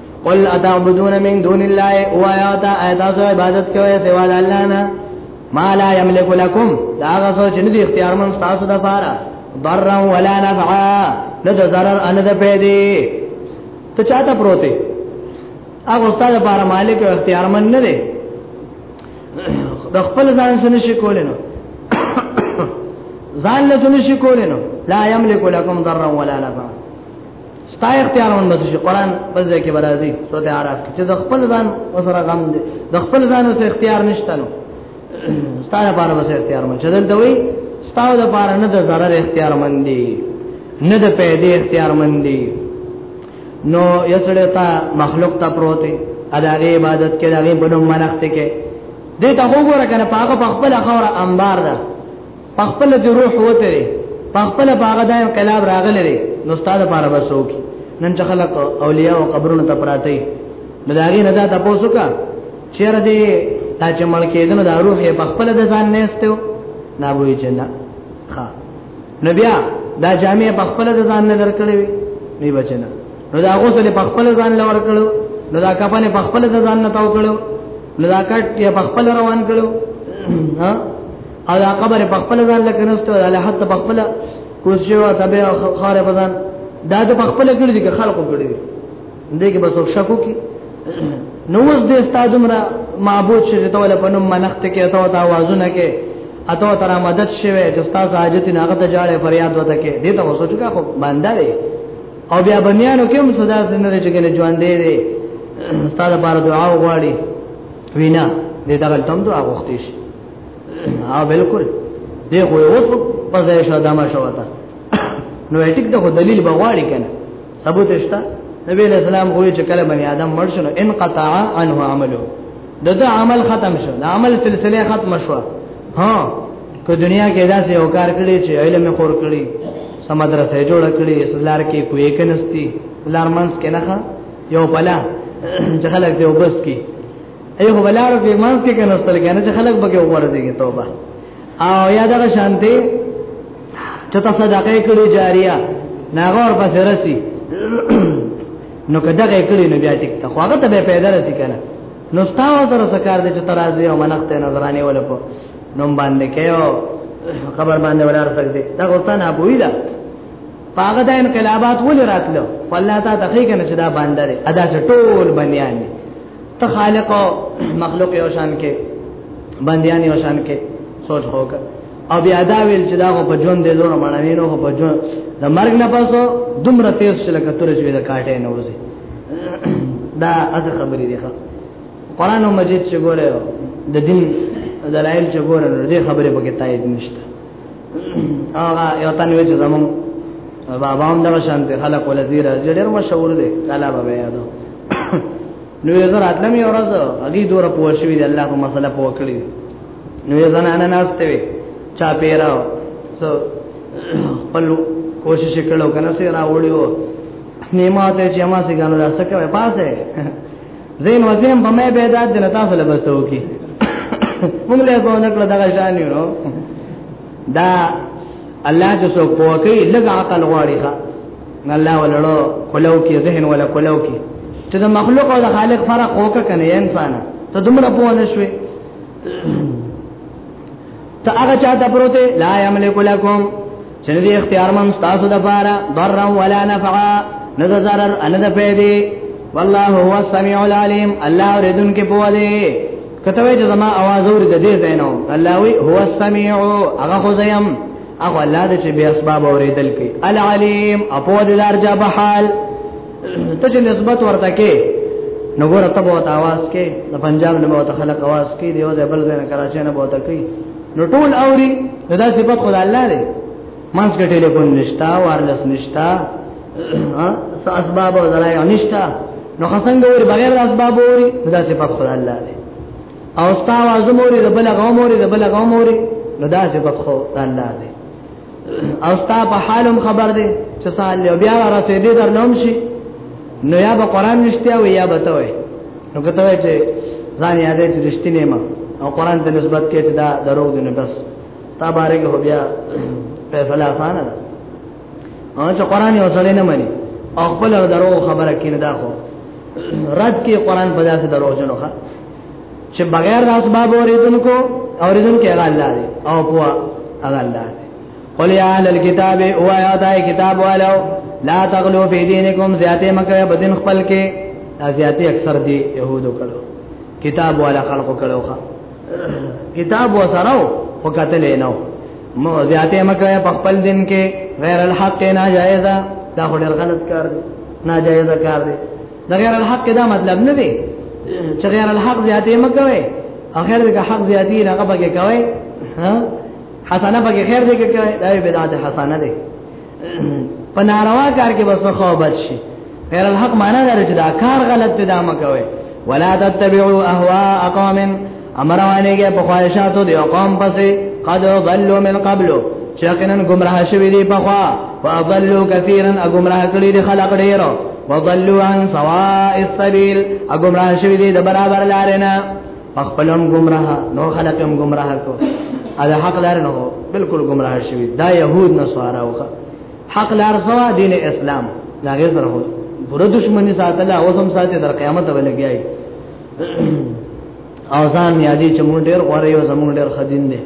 قل اتعبدون من دون الله وياتا ايتاسو عبادت کوي سوا د الله نه ما لا يملك لكم دا هغه څه چې ندي اختیار من تاسو د پاره ضرر ولا نفع نه د ضرر ان د پیدي ته چاته پروتي هغه ستاسو لپاره مالک او اختیار من نه دي د خپل ځان سره شي کولای نو ځان له سره شي کولای نو لا يملك لكم ضرر ولا نفع ستا اختیار هم بس شي قران بس ځای کې برازي سورته عرب چې د خپل ځان وسره غم دي د خپل ځان وسره اختیار نشته نو ستا لپاره بس اختیار مې چې دلته وي ستا لپاره نه د zarar اختیار مندي نه د پیدې اختیار مندي نو یسړه تا مخلوق ته پروت دی اداغه عبادت کې داغه بنو منښت کې دې ته وګوره کنه پاګه په خپل خوره انبار ده په خپل د روح وته په خپل باغ دا انقلاب راغلی دی نو ستاده لپاره بسو کی نن چې خلک اولیاء او قبرونو ته پراته نو دا غي نه دا تاسو کا چیرې دې تا چې مړ کېدنه دا روح په خپل د ځان نه استو نه وایي چې نه ها نو بیا دا جامع په خپل د ځان نه درکړې وي نه بچنه نو دا غسل په خپل ځان لور کړو نو دا کفن په خپل ځان نه تاو کړو نو دا کټ په خپل روان کړو ها او دا قبر په خپل ځان لکه نشته او له حتی په خپل کوشش او تبع او خار په ځان دا د خپل کړي دي خلکو کړي دي دې کې بس شکو کې نو اوس دې استاد مرا معبود شې ته ولا پنوم منخت کې ته تا وازونه کې اته تر مدد شوه چې تاسو حاجت نه هغه ته جاړه فریاد وته کې دې ته وسو چې خو باندې دی او بیا بنیانو کې هم صدا سره چې ګل ژوند دی دی استاد لپاره دعا وغواړي وینا دې دا غلطم دعا وختي شي ها بالکل دی خو اوس په ځای شو دما شو تا نو ټیک ته دلیل بغواړي کنه ثبوت شته نبی علیہ السلام وی چې کله بنی آدم مړ شنو انقطع عنه عمله دغه عمل ختم شو د عمل سلسله ختم شو ها که دنیا کې داسې یو کار کړی چې علم خور کړی سمدرسه جوړ کړی اسلار کې کوی کنستی لارمنس کې نه یو بلا چې خلک دی وبس کې ای خو بلار په ایمان کې کنه ستل کنه چې خلک بګه ورځي توبه او یاد را شانته چې تاسو صدقه کړو جاریه ناغور پس رسی نو کدا کې کړی نو بیا ټیک ته خو هغه ته به پیدا رسی کنه نو ستاسو سره سکار دې چې ترازی او منښت نه درانه ول په نوم باندې کېو خبر باندې ولار سکتے دا غوستان ابوی دا پاګه د انقلابات ولې راتلو والله تا تخې کنه چې دا باندې ادا چې ټول بنیان دي ته خالق او مخلوق یو شان کې بندیان یو شان کې سوچ وکړه او بیا دا ویل چې دا په ژوند دې زور باندې نو په ژوند د مرګ نه پاسو دومره تیز چې لکه تورې چې د کاټې نه وځي دا اته خبرې دي قرآن مجید چې ګوره د دین دلایل چې ګوره نو دې خبرې پکې تایید نشته هغه یو تنوي چې زمون بابا هم دغه شانته خلق ولذي راځي ډېر مشهور دی کالا بابا یادو نو یې زه راتلم یو ورځ هغه دوره پوه شوې دی الله کوم مسله پوه کړی نو یې زنانه ناشته وي چا پیراو سو خپل کوشش کړو کنه سي راوړیو نیمه ته چې ما سي غنو راځه کوي پاسه زین وزیم په مې پیدا د نتا سره بسو کی موږ له په نکړه دغه شان یو دا الله چې سو پوکي لږ عقل غواړي ښا الله ولړو کولو کې ذهن ولا کولو کې چې د مخلوق او د خالق فرق وکړه کنه انسان ته دومره پوه نشوي ته هغه چاته پروت لا یملک لکم چې دې اختیار مم تاسو د پاره ضرر ولا نفع نه ضرر ان د پیدې والله هو السميع العليم الله اوریدون کې پوه دی کته وې چې زما आवाज اوري د دې زینو الله وی هو السميع هغه خو زیم هغه الله دې چې به اسباب اوریدل کې العليم اپو دې دار جا بحال ته چې نسبت ورته کې نو ګوره ته به تاواز کې د پنجاب نه به خلک आवाज کې دیو د بل ځای نه کراچي نه به تکي نو ټول اوري دا صفات خدای الله دی مانس کې ټلیفون نشتا وارلس نشتا څه اسباب او ذرایع نشتا نو خسنګ ور بغیر اسباب اوري دا صفات خدای الله دی او استاد اعظم اوري د بل غوم اوري د بل غوم اوري نو دا صفات خدای الله دی او ستا په حالم خبر دی چې سال له بیا راته دې در نوم شي نو یا به قران نشته او یا به ته وي نو کته وي چې ځان یادې چې رښتینه ما او قران ته نسبت کې چې دا دروغ دی نه بس تا بارے کې هو بیا فیصله آسان ده او چې قران یې وسړې نه مانی او خپل درو خبره کینې دا خو رد کې قران په داسې درو جنوخه چې بغیر د اسباب اوریدونکو اوریدونکو هغه الله دی او پوا هغه الله دی قل یا اهل الكتاب او یا دای کتاب والو لا تغلو فی دینکم زیاته مکه بدن خپل کې زیاته اکثر دی يهودو کړو کتاب والا خلقو کړو ښا کتاب وسره خو قتل نه مو زیاته مکه په خپل دین کې غیر الحق ناجایزه دا خو ډېر غلط کار دی ناجایزه کار دی د غیر الحق دا مطلب نه دی چې غیر الحق زیاتې مکوي اخر دغه حق زیاتې نه هغه بګه کوي ها حسنه بګه خیر دې کوي دا بدعت حسنه دی په ناروا کار کې بس خو بچ شي غیر الحق معنا دا چې دا کار غلط دی دا مکوي ولا تتبعوا اهواء قوم امر وانیږي په خواهشاتو دی قوم پسې قد ضلوا من قبل چاکنن گمراه شوی دی په خوا فضلوا كثيرا اگمراه کړی دی خلق ډیر وضلوا عن سواء السبيل اگمراه شوی دی د برابر لارې نه خپلم گمراه نو خلقم گمراه کو ادا حق لار نه بالکل گمراه شوی دا يهود نصارا وخه حق لار سوا دین اسلام دا غیر سره پوره دشمنی ساتله اوسم ساتي در قیامت ولګیای او ځان یادې چې مونږ ډېر غوړې یو زمونږ ډېر خدین دي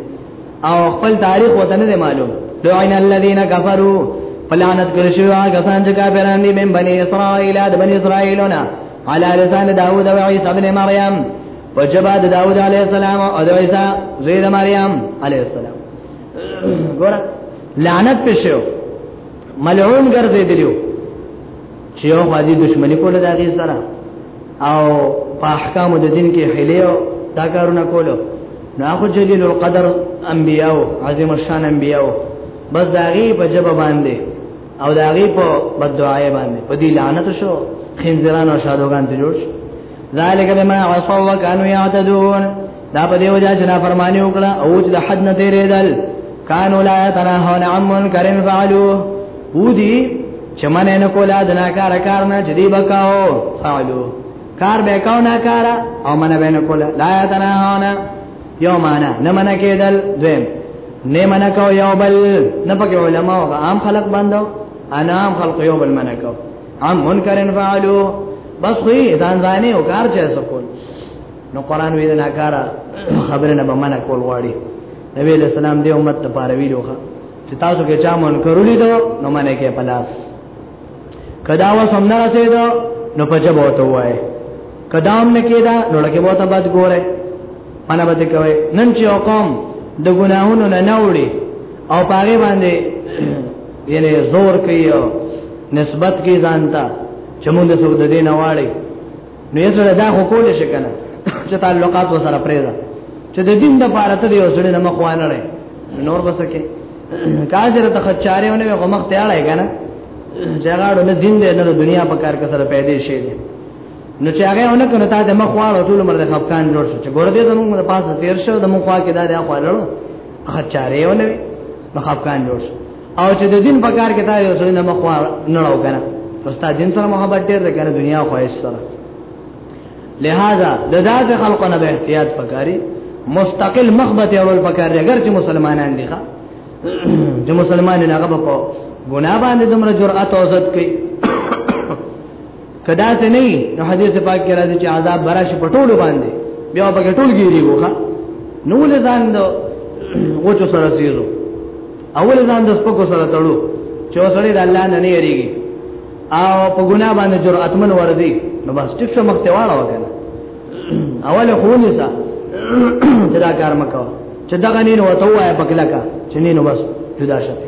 او خپل تاریخ وته نه معلوم لعن الذين كفروا فلعنت کړي شو هغه سان چې کافران دي من بني اسرائيل د بني اسرائيلونه على لسان داوود او عيسى ابن مريم وجبا د داوود عليه السلام او د عيسى زيد مريم عليه السلام ګور لعنت پښو ملعون ګرځېدلیو چې یو غادي دشمنی کوله دا غي سره او په احکام د دین کې حیله او دا کارونه کولو نو هغه جلیل القدر انبیاو عظیم الشان انبیاو بس دا غي په جواب باندې او دا غي په بدعای باندې په دې لعنت شو خنزران او شادوغان ته جوړ شو ذالک بما عصوا وكانوا يعتدون دا په دې وجه چې نافرمانی وکړه او چې د حد نه تیرېدل کانو لا تناهون عن منکر فعلوا ودي چې من نه کولا د ناکاره کار نه جدي بکاو فعلوا کار به کاو نه کار او من به نه کولا لا تناهون یو معنا نه من کېدل دویم نه من کو یو بل نه پکې علما او عام خلق باندې انا عام خلق یو بل من کو عن منکر فعلوا بس وی ځان ځانې او کار چې سکول نو قران ویل ناکاره خبره نه بمنه کول واړي نبی له سلام دی امت ته پاره ویلوخه چې تاسو کې چا مون کړولې دو نو منه کې پلاس کدا و سم نه رسیدو نو پچ بوته وای کدام نه کېدا نو لکه بوته بد ګوره انا به کوي نن چې قوم د ګناهونو نه نوړي او پاره باندې یعنی زور کوي نسبت کې ځانتا چې موږ د سود دین واړي نو یې سره دا خو کول شي کنه چې تعلقات وسره پرېدا چې د دین د پاره ته یو سره نه مخوانه لري نور بسکه کاجر ته خچاره ونه غو مخ ته اړای کنه جګړه نه دین دې نه دنیا په کار کې سره پیدا شي نو چې هغه ونه کنه ته د مخواله ټول مر د خفقان جوړ شو چې ګور دې زموږ د پاسه تیر شو د مخوا کې دا د خپلو خچاره ونه مخفقان جوړ شو او چې د دین په کار کې تا یو څه نه مخوار نه راو کنه استاد دین سره محبت ډېر ده کنه دنیا خواهش سره لہذا د ذات خلقونه به احتیاط پکاري مستقل مخبت اول پکاري اگر چې مسلمانان دي ښا چې مسلمان نه هغه په ګناه باندې دمر جرأت او عزت کوي کدا ته نه نو حدیث پاک کې راځي چې عذاب براش پټول باندې بیا په ټول ګیری وخه نو له ځان نو وچو سره سیرو اول ځان د سپکو سره تړو چې وسړی د الله نه نه یریږي او په ګناه باندې جرأت من ورزي نو بس ټیک څه مخته واړه وکنه اول خونی سا چې دا کار مکو چې دا غنی نو ته وای پکلکا چې نینو بس جدا شته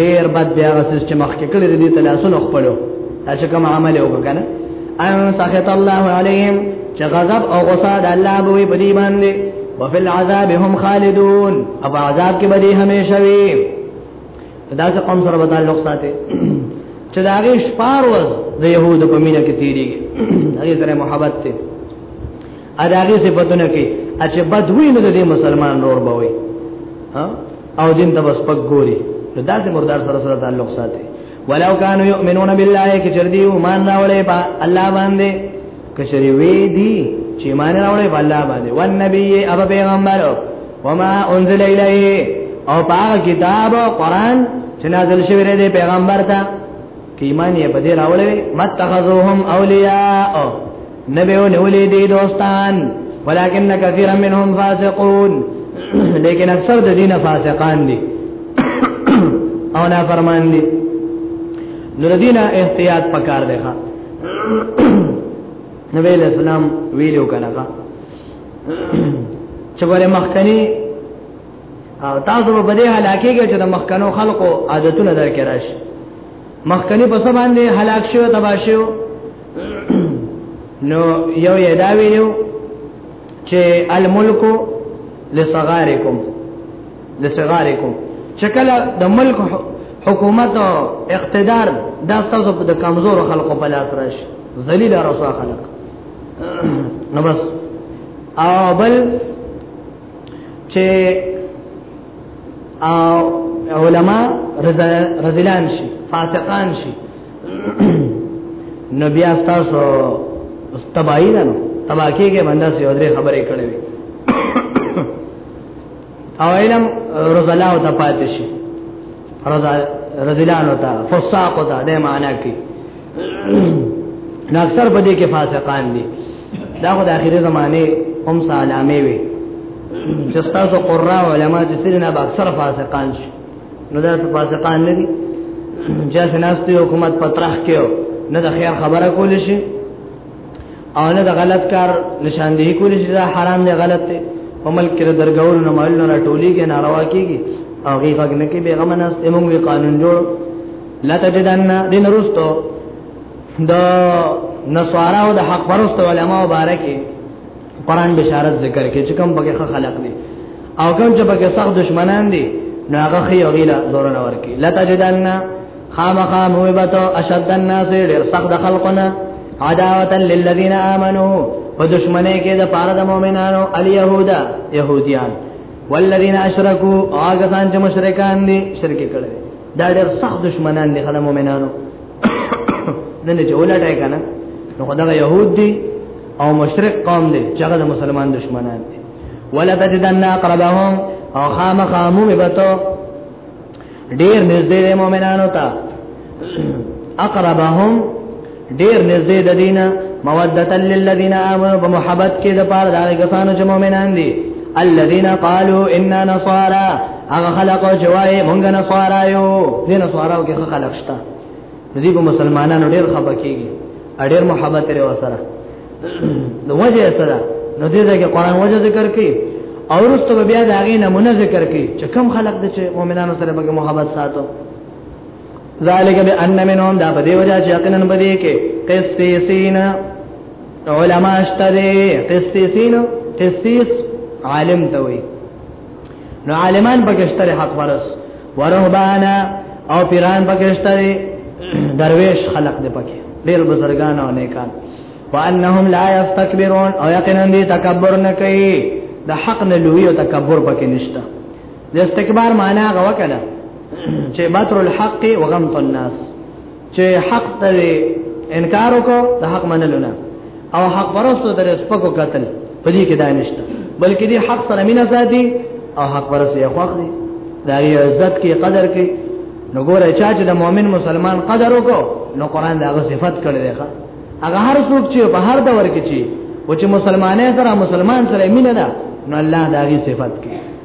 ډیر بد دی هغه څه چې مخکې کړی دی ته لاسونه خپلو چې کوم عمل وکړه ان سخط الله عليهم چې غضب او غصه د الله به په دې باندې وفي العذاب هم خالدون او عذاب کې به دې هميشه وي دا څه قوم سره تعلق ساتي چې دا غي شپاروز د يهودو په مینه کې تیریږي هغه سره محبت ته اداغي صفاتونه کې چې بدوی نه دي مسلمان نور بوي او دین ته بس پک ګوري نو دا سه مردار سره سره تعلق ساتي ولو كانوا يؤمنون بالله کچردي ایمان راولې په الله باندې کچری وی دي چې ایمان راولې په الله باندې ون نبی ابو پیغمبر وما انزل الیه او پاک کتاب قران چې نازل شوی دی پیغمبر ته کې ایمان یې بده راولې متخذوهم اولیاء نبی او نولې دي دوستان ولكن كثير منهم فاسقون لیکن اکثر د دینه فاسقان دي او نه فرمان دي نور دینه احتیاط پکار دی ښا نبی اسلام ویلو کنه ښا چې ګوره مخکنی او تاسو په دې هلاکیږئ چې د مخکنو خلقو عادتونه درکې راشي مخکنی په سبا باندې هلاک شو تبا شو نو یو یې دا ویلو چې الملک لصغارکم لصغارکم چې کله د ملک حکومت او اقتدار دا تاسو په کمزور خلقو په لاس راشي ذلیل رسوا خلق نو بس او بل چې علما رزلان شي فاسقان شي نو بیا تاسو تباہی ده نو تباہ کېږي باندې سي اورې خبرې کړې وي او علم رزلا او د پاتې شي رزلان او تا فساق او تا د معنا کې نه اکثر په دې کې فاسقان دي دا خو د اخیری زمانه هم سلامې وي چې تاسو قرآن او علما چې سرنا به اکثر فاسقان شي نو دا فاسقان نه دي چې سناستي حکومت پترخ کېو نه د خیر خبره کول شي او نه د غلط کار نشاندهي کول شي دا حرام دی غلط دی په ملک کې درګول نه مال نه ټولي کې ناروا کیږي او غیغه نه کې بیغمنه استمو قانون جوړ لا تجدن دین رستو د نصارا او د حق پرست علماء مبارکه قران بشارت ذکر کې چې کوم بګه خلق دي او کوم چې بګه سخت دشمنان دي نو هغه خي او غیلا زور نه ورکی لا تجدن خامخا موبتو اشد الناس ډیر سخت خلقنا عداوت للذین آمنو په دشمنه کې د پاره د مؤمنانو الیهودا يهوديان والذین اشرکو هغه سان چې مشرکان دي شرک کړي دا ډېر سخت دشمنان دي خلک مؤمنانو نه نه جوړه ټای کنه نو خدای يهود دي او مشرک قوم دي چې هغه مسلمان دشمنان دي ولا تجدن اقربهم او خام خامو مبتو ډېر نږدې مؤمنانو ته اقربهم ډیر نږدې د دینه مودتا للذین آمنوا بمحبت کې د پاره دا کسانو چې مؤمنان دي الذين قالوا اننا نصارى هغه خلق او جوای مونږ نصارا یو دې نصاراو کې خلق شته دې په مسلمانانو ډیر خپه کیږي ډیر محبت لري وسره نو وجه سره نو دې ځکه قران وجه ذکر کوي او رسته بیا دا غي نمونه ذکر کوي چې کم خلق د مؤمنانو سره به محبت ساتو ذالک بان منهم دا په دی وجه چې یقینا په دې کې قسیسین علما شته دي قسیسین قسیس عالم ته وي نو عالمان پکشتره حق ورس ورهبانا او پیران پکشتره درویش خلق دی پکې ډیر بزرګان او نیکان وانهم لا یستكبرون او یقینا دي تکبر نه کوي د حق نه لوی او تکبر پکې نشته د استکبار معنا غو کړه چې بطر الحق وغمط الناس چې حق ته انکار وکړو د حق منلو نه او حق پرستو د سپکو قتل په دې کې دانشته بلکې دې حق سره مینا ساتي او حق پرستو یې خوښ دي دا یې عزت کې قدر کې نو ګوره چا چې د مؤمن مسلمان قدر وکړو نو قران دا صفت کړی دی هغه هر څوک چې په هر دور کې چې و چې مسلمانې سره مسلمان سره مینه ده نو الله دا غي صفات کوي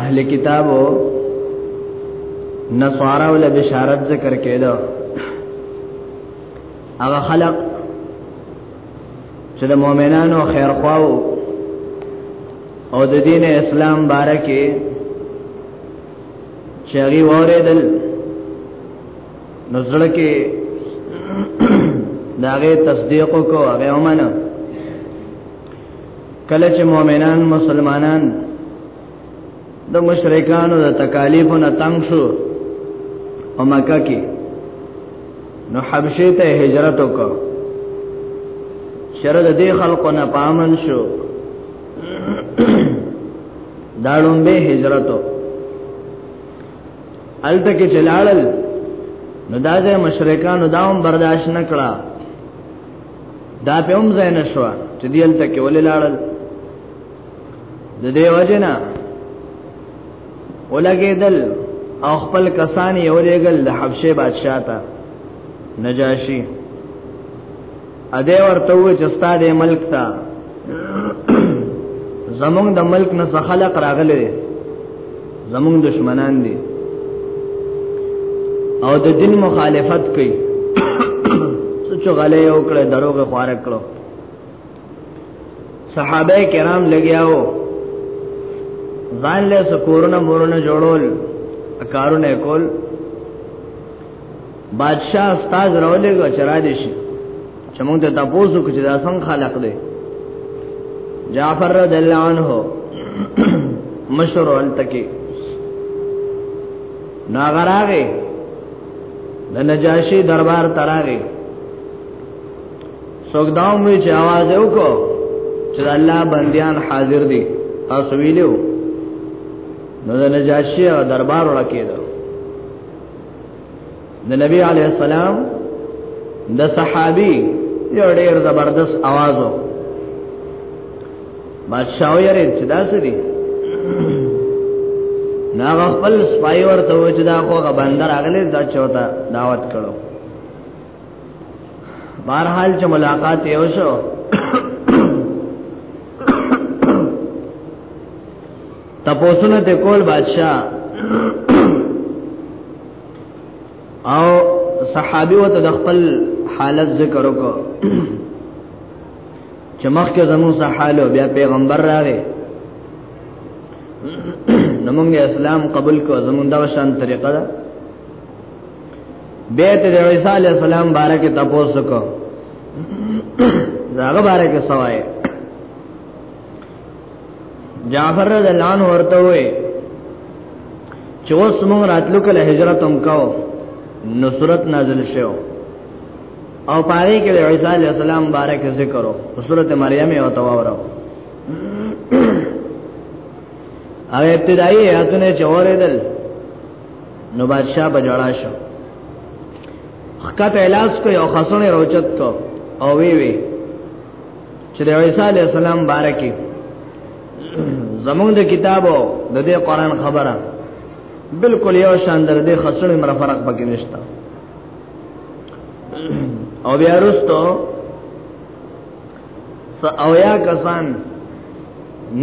اهل کتابو نصارا ول بشارت ذکر کېده هغه خلق چې د مؤمنانو خیر خواو او د دین اسلام باره کې چې هغه وریدل نو زړه کې داغه تصدیق کو هغه ومنه کله چې مؤمنان مسلمانان د مشرکانو د تکالیفو نه تنگ شو او مکه کې نو حبشه ته هجرت وکړ شرد دې خلقو نه پامن شو داړم به هجرتو الته کې چلاړل نو دا ځای مشرکانو داوم برداشت نکړه دا په هم ځای نشو چې دیل تک ولې لاړل د دې وجنا ولګېدل او خپل کسان یې ولېګل د حبشه بادشاہ ته نجاشي ا دې ورته و چې ستاد ملک ته زمونږ د ملک نه خلق راغلي زمونږ دشمنان دي او د دین مخالفت کوي سوچ غلې او کړه دروغه خوار کړو صحابه کرام لګیاو ځان له سکورونه مورونه جوړول کارونه کول بادشاہ استاد راولېګو چرای دي شي چې موږ ته تاسو کو چې دا څنګه خلق دی جعفر رضی الله عنه مشر التکی ناغراغه د نجاشی دربار تراغه سوګداو می چې आवाज وکړو چې الله بنديان حاضر دي تاسو ویلو نو د نجاشی دربار ورکه ده د نبی علی السلام د صحابي یو ډیر زبردست आवाज و بادشاہ یې رې چې دا څه دي نا خپل سپای ورته و چې دا خو بندر اغله دا چوتا دعوت کړو بهرحال چې ملاقات یې وشو تپوسونه ته کول بادشاہ او صحابي وته د خپل حالت ذکر وکړو چې مخکې زموږ صحاله بیا پیغمبر راغی نو موږ اسلام قبول کو زموږ دا شان طریقه ده بیت د عیسی علی السلام بارکه تاسو کو زاغه بارکه سوای جعفر رضی الله عنه ورته وې چې اوس موږ راتلو کله هجرت هم کاو نو صورت نازل شو او پاره کې د عیسی علی السلام بارک ذکر او صورت مریم یو تواورو او ابتدایي آیاتونه چې اوریدل نو بادشاہ بجړا شو خکته الاس کو یو خسونه روچت کو او وی وی چې د عیسی علی السلام بارکه زمونږ د کتابو د دې قران خبره بالکل یو شان در دې خسرې مر فرق پکې نشته او بیا وروسته او یا کسان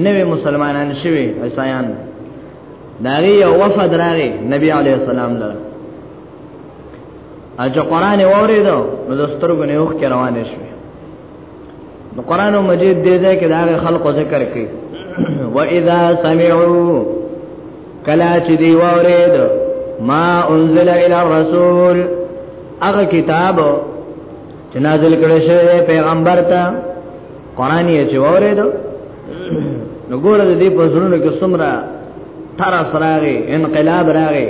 نوې مسلمانان شوي عیسایان داغي یو وفد راغی نبی علی السلام لره اجه قران اوریدو نو دسترګو نه وخت روانې شوې نو قران مجید دې ځای کې دا خلق ذکر کوي و اذا سمعوا کلا چې دی وورید ما انزل الى الرسول هغه کتاب چې نازل کړی شوی پیغمبر ته قران یې چې وورید نو ګوره دې په زړونو کې څومره تر سراغي انقلاب راغی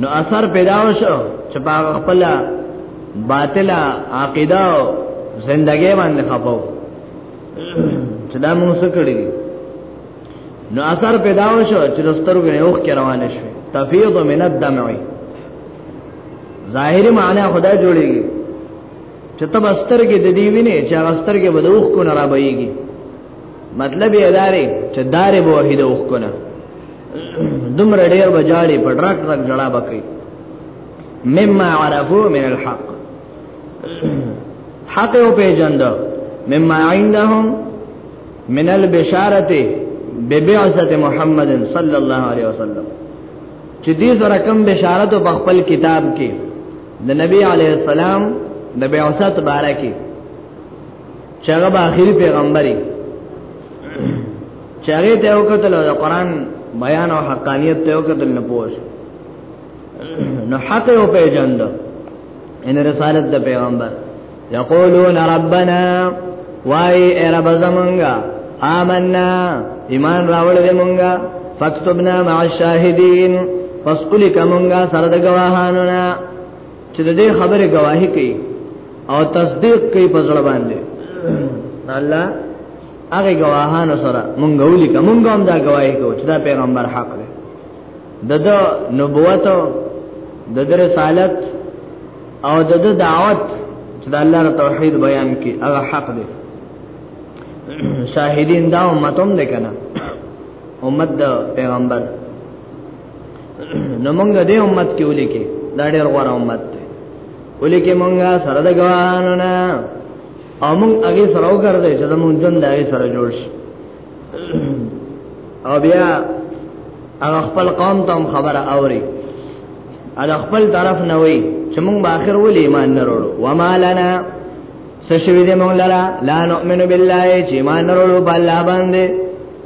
نو اثر پیدا وشو چې په خپل باطله عقیده او زندګۍ باندې خپو چې دا موږ څه کړی نو اثر پیدا وشو چې رسترو کې اوخ کې روان شي تفیض من الدمع ظاهری معنی خدا جوړیږي چې تب استر کې د دې ویني چې استر کې بدوخ کو نه را بهيږي مطلب یې لاري چې دارې به وحیده وښکنه دومره ډیر بجاړي په ډرک ډرک جړا بکې مما عرفو من الحق حق او پیجند مما عندهم من البشارت ببعثت محمد صلی الله علیه وسلم چې دې سره کوم بشارت په خپل کتاب کې د نبی علیه السلام د بعثت باره کې چې هغه به اخري پیغمبري چې هغه ته وکتل د قران بیان او حقانیت ته وکتل نه پوښ نو حق یو پیجند ان رسالت د پیغمبر یقولون ربنا وای ای رب زمونږه آمنا ایمان راوړل دې مونږه فاكتبنا مع الشاهدين فاسقلك مونږه سره د گواهانو نه چې د دې خبره گواهی کوي او تصدیق کوي په ځړ باندې الله هغه گواهانو سره مونږ ولي کوم هم دا گواهی کوي چې دا پیغمبر حق دی د د نبوت د د رسالت او د د دعوت چې د الله توحید بیان کی هغه حق دی شاهدین دا امتوم ده کنه امت د پیغمبر نو مونږ دې امت کې ولي کې دا ډېر غوړ امت دی ولي کې مونږه سره د ګوانو نه او مونږ هغه سره وګرځي چې زمونږ ژوند هغه سره جوړ شي او بیا هغه خپل قوم ته خبره اوري ال خپل طرف نه وي چې مونږ به اخر ولې ایمان نه وروړو وما لنا سشوی دې مونږ لرا لا نؤمن بالله چې ایمان نه وروړو بالله باندې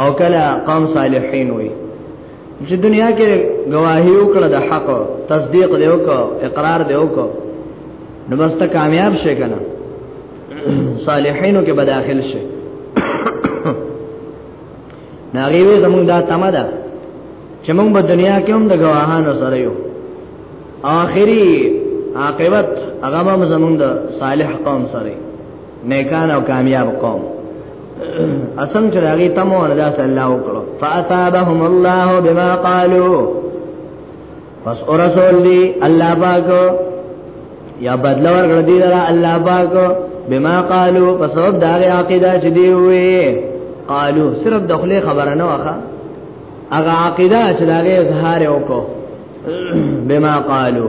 او کله قوم صالحین وي چې دنیا کې گواهی وکړه د حق تصدیق دی وکړه اقرار دی وکړه نو بس ته کامیاب شې کنه صالحینو کې به داخل شې ناغي وي زمونږ دا تمه ده چې موږ په دنیا کې هم د گواهانو سره یو آخري عاقبت هغه هم زمونږ د صالح قوم سره نیکان او کامیاب قوم اسنګ چې هغه تمو وردا صلی الله وکړو فاصابهم الله بما قالوا پس اور رسول دی الله پاک یا بدل ورګړ دی لرا الله پاک بما قالوا پس او دار عقیده چې دی وې قالو صرف دخله خبره نه واخه هغه عقیده چې دغه اظهار وکړو بما قالو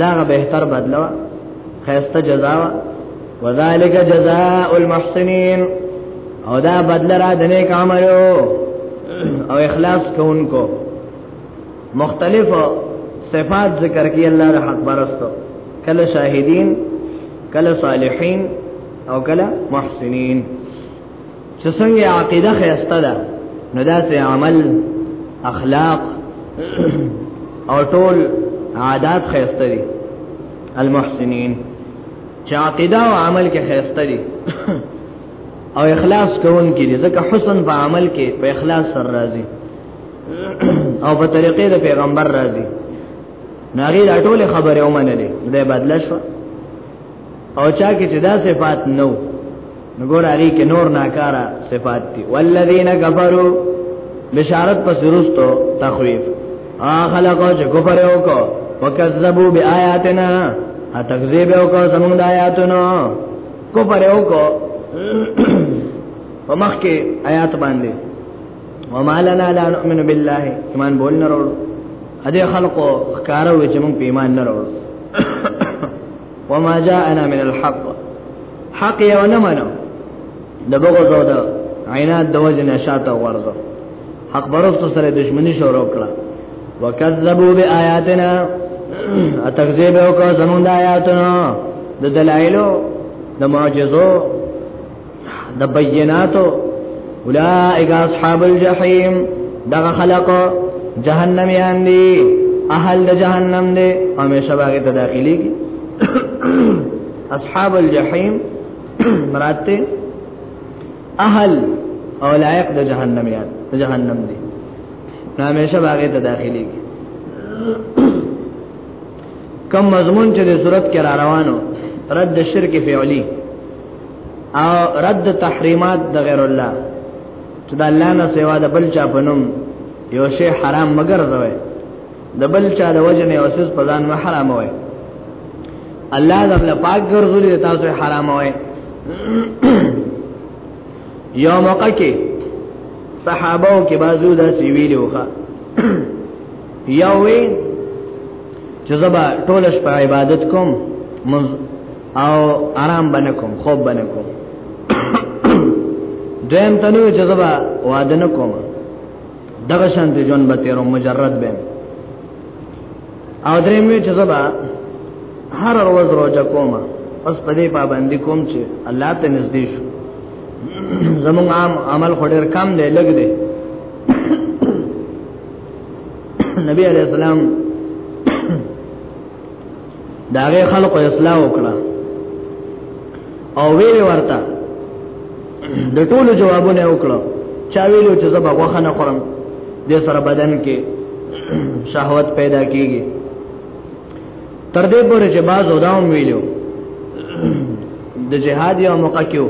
دا غ بهتر بدلوا خیسته جزا وذالک جزاء المحسنین او دا بدل را د نیک عملو او اخلاص کوونکو مختلف صفات ذکر کی الله د حق برستو کله شاهدین کله صالحین او کله محسنین چې څنګه عقیده خسته ده نو دا سه عمل اخلاق او ټول عادت خسته دي المحسنین چې عقیده او عمل کې خسته دي او اخلاص کوون کې دي ځکه حسن په عمل کې په اخلاص سره راځي او په طریقې د پیغمبر راځي ناغي دا ټول خبره ومنلې دا بدل شو او چا کې چې دا صفات نو نګور علی کې نور ناکارا صفات دي والذین کفروا بشارت پس درستو تخویف ا خلقو چې کفر وکړو وکذبوا بیااتنا ا تکذیب وکړو زموږ د آیاتونو کفر وکړو په مخ کې آیات باندې وما لنا لا نؤمن بالله ایمان بول نه وروړو اده خلقو ښکارو چې موږ په ایمان نه وروړو وما جاءنا من الحق حق یو نه منو د بغض او د عینات د وجه نه شاته ورزو حق برفتو سره دشمنی شروع کړه وکذبوا بیااتنا اتکذیب او کو زمون د آیاتونو د دلایلو د معجزو د بیناتو اولائک اصحاب الجحیم دغه خلق جهنميان دي اهل د جهنم دي همیشه باغ ته داخلي کی اصحاب الجحیم مراد ته اهل اولائک د جهنميان د جهنم دي همیشه باغ ته داخلي کی کم مضمون چې د صورت کې را روانو رد شرک فعلی او رد تحریمات د غیر الله چې د الله نه سوا د بل چا په نوم یو شی حرام مگر زوي د بل چا د وجه نه اوسس په ځان نه حرام وي الله د خپل پاک ګرځولې تاسو حرام وي یو موقع کې صحابه او کې بازو دا سی ویلوخه یو وی چې زبا ټولش په عبادت کوم او آرام باندې کوم خوب باندې کوم دویم تنو چې زبا واده نه کوم دغه شان ته جون به تیرو مجرد به او درې مې چې زبا هر ورځ روزه کوم اوس په دې پابندي کوم چې الله ته نږدې شو زمون عام عمل خډر کم دی لګ دی نبی علیہ السلام دا غي خلق اصلاح وکړه او ویل ورته د ټولو جوابونه وکړه چا ویلو چې زه بغوخه نه خورم د سره بدن کې شهوت پیدا کیږي تر دې پورې چې باز اوداوم ویلو د جهاد یو موقع کې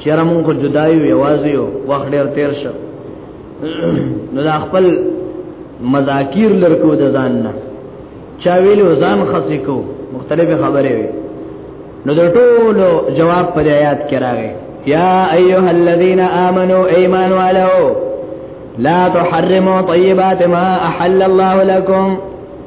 چیرې مونږ خو جدایو یوازې یو وخت ډیر تیر شو نو دا خپل مذاکیر لرکو د ځان نه چا ویلو ځان خاصی کو مختلف خبرې وي نو د ټولو جواب په آیات کې راغی یا ایها الذین آمنو ایمان والو لا تحرموا طیبات ما احل الله لكم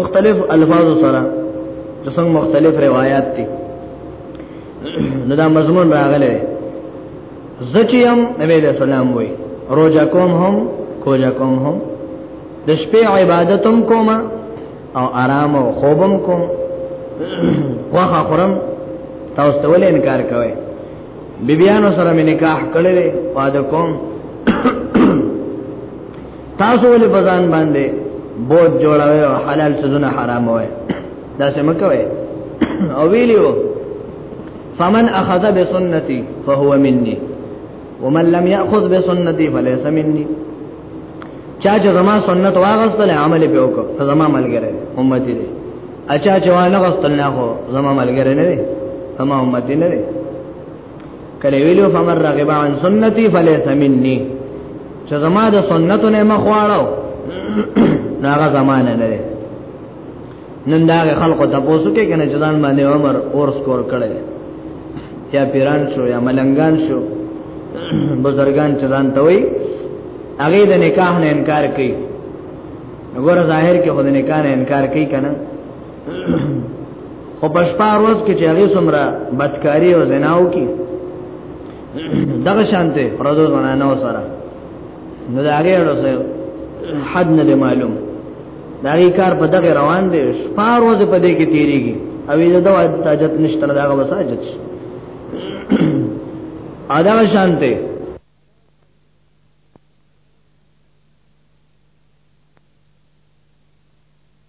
مختلف الفاظ سره د څنګه مختلف روایت دي نو دا مضمون راغلی زچیم نبی علیہ السلام وی روزه کوم هم کوزه کوم هم د شپې عبادتم کوم او آرام او خوبم کوم واخه خورم تاسو ته ول انکار کوئ بیبیانو سره مې نکاح کړل واده کوم تاسو ولې بزان باندې بوج جوړاوي او حلال سزونه حرام وي دا څه مکوي او ویلو فمن اخذ بسنتي فهو مني ومن لم ياخذ بسنتي فليس مني چا چې زما سنت واغستل عمل په وکړه زما ملګری امتی دی اچا چې وانه غستل نه هو زما ملګری نه دی زما امتی نه دی کله ویلو فمر رغب عن سنتي فليس مني چې زما د سنتو نه مخواړو ناغه زمانه نه ده نن دا خلکو ته پوسو کې کنه چې ځان باندې عمر اور سکور کړي یا پیران شو یا ملنګان شو بزرگان چې ځان ته وي هغه د نکاح نه انکار کوي وګوره ظاهر کې خود نکاح نه انکار کوي کنه خو په شپه ورځ کې چې هغه څومره بدکاری او زناو کی دغه شانته پردو زنانو سره نو دا هغه له حد نه معلوم دا هغه کار په دغه روان دی شپه ورځ په دې کې تیریږي او دا د وخت تاجت نشته دا هغه وساجت ادا شانته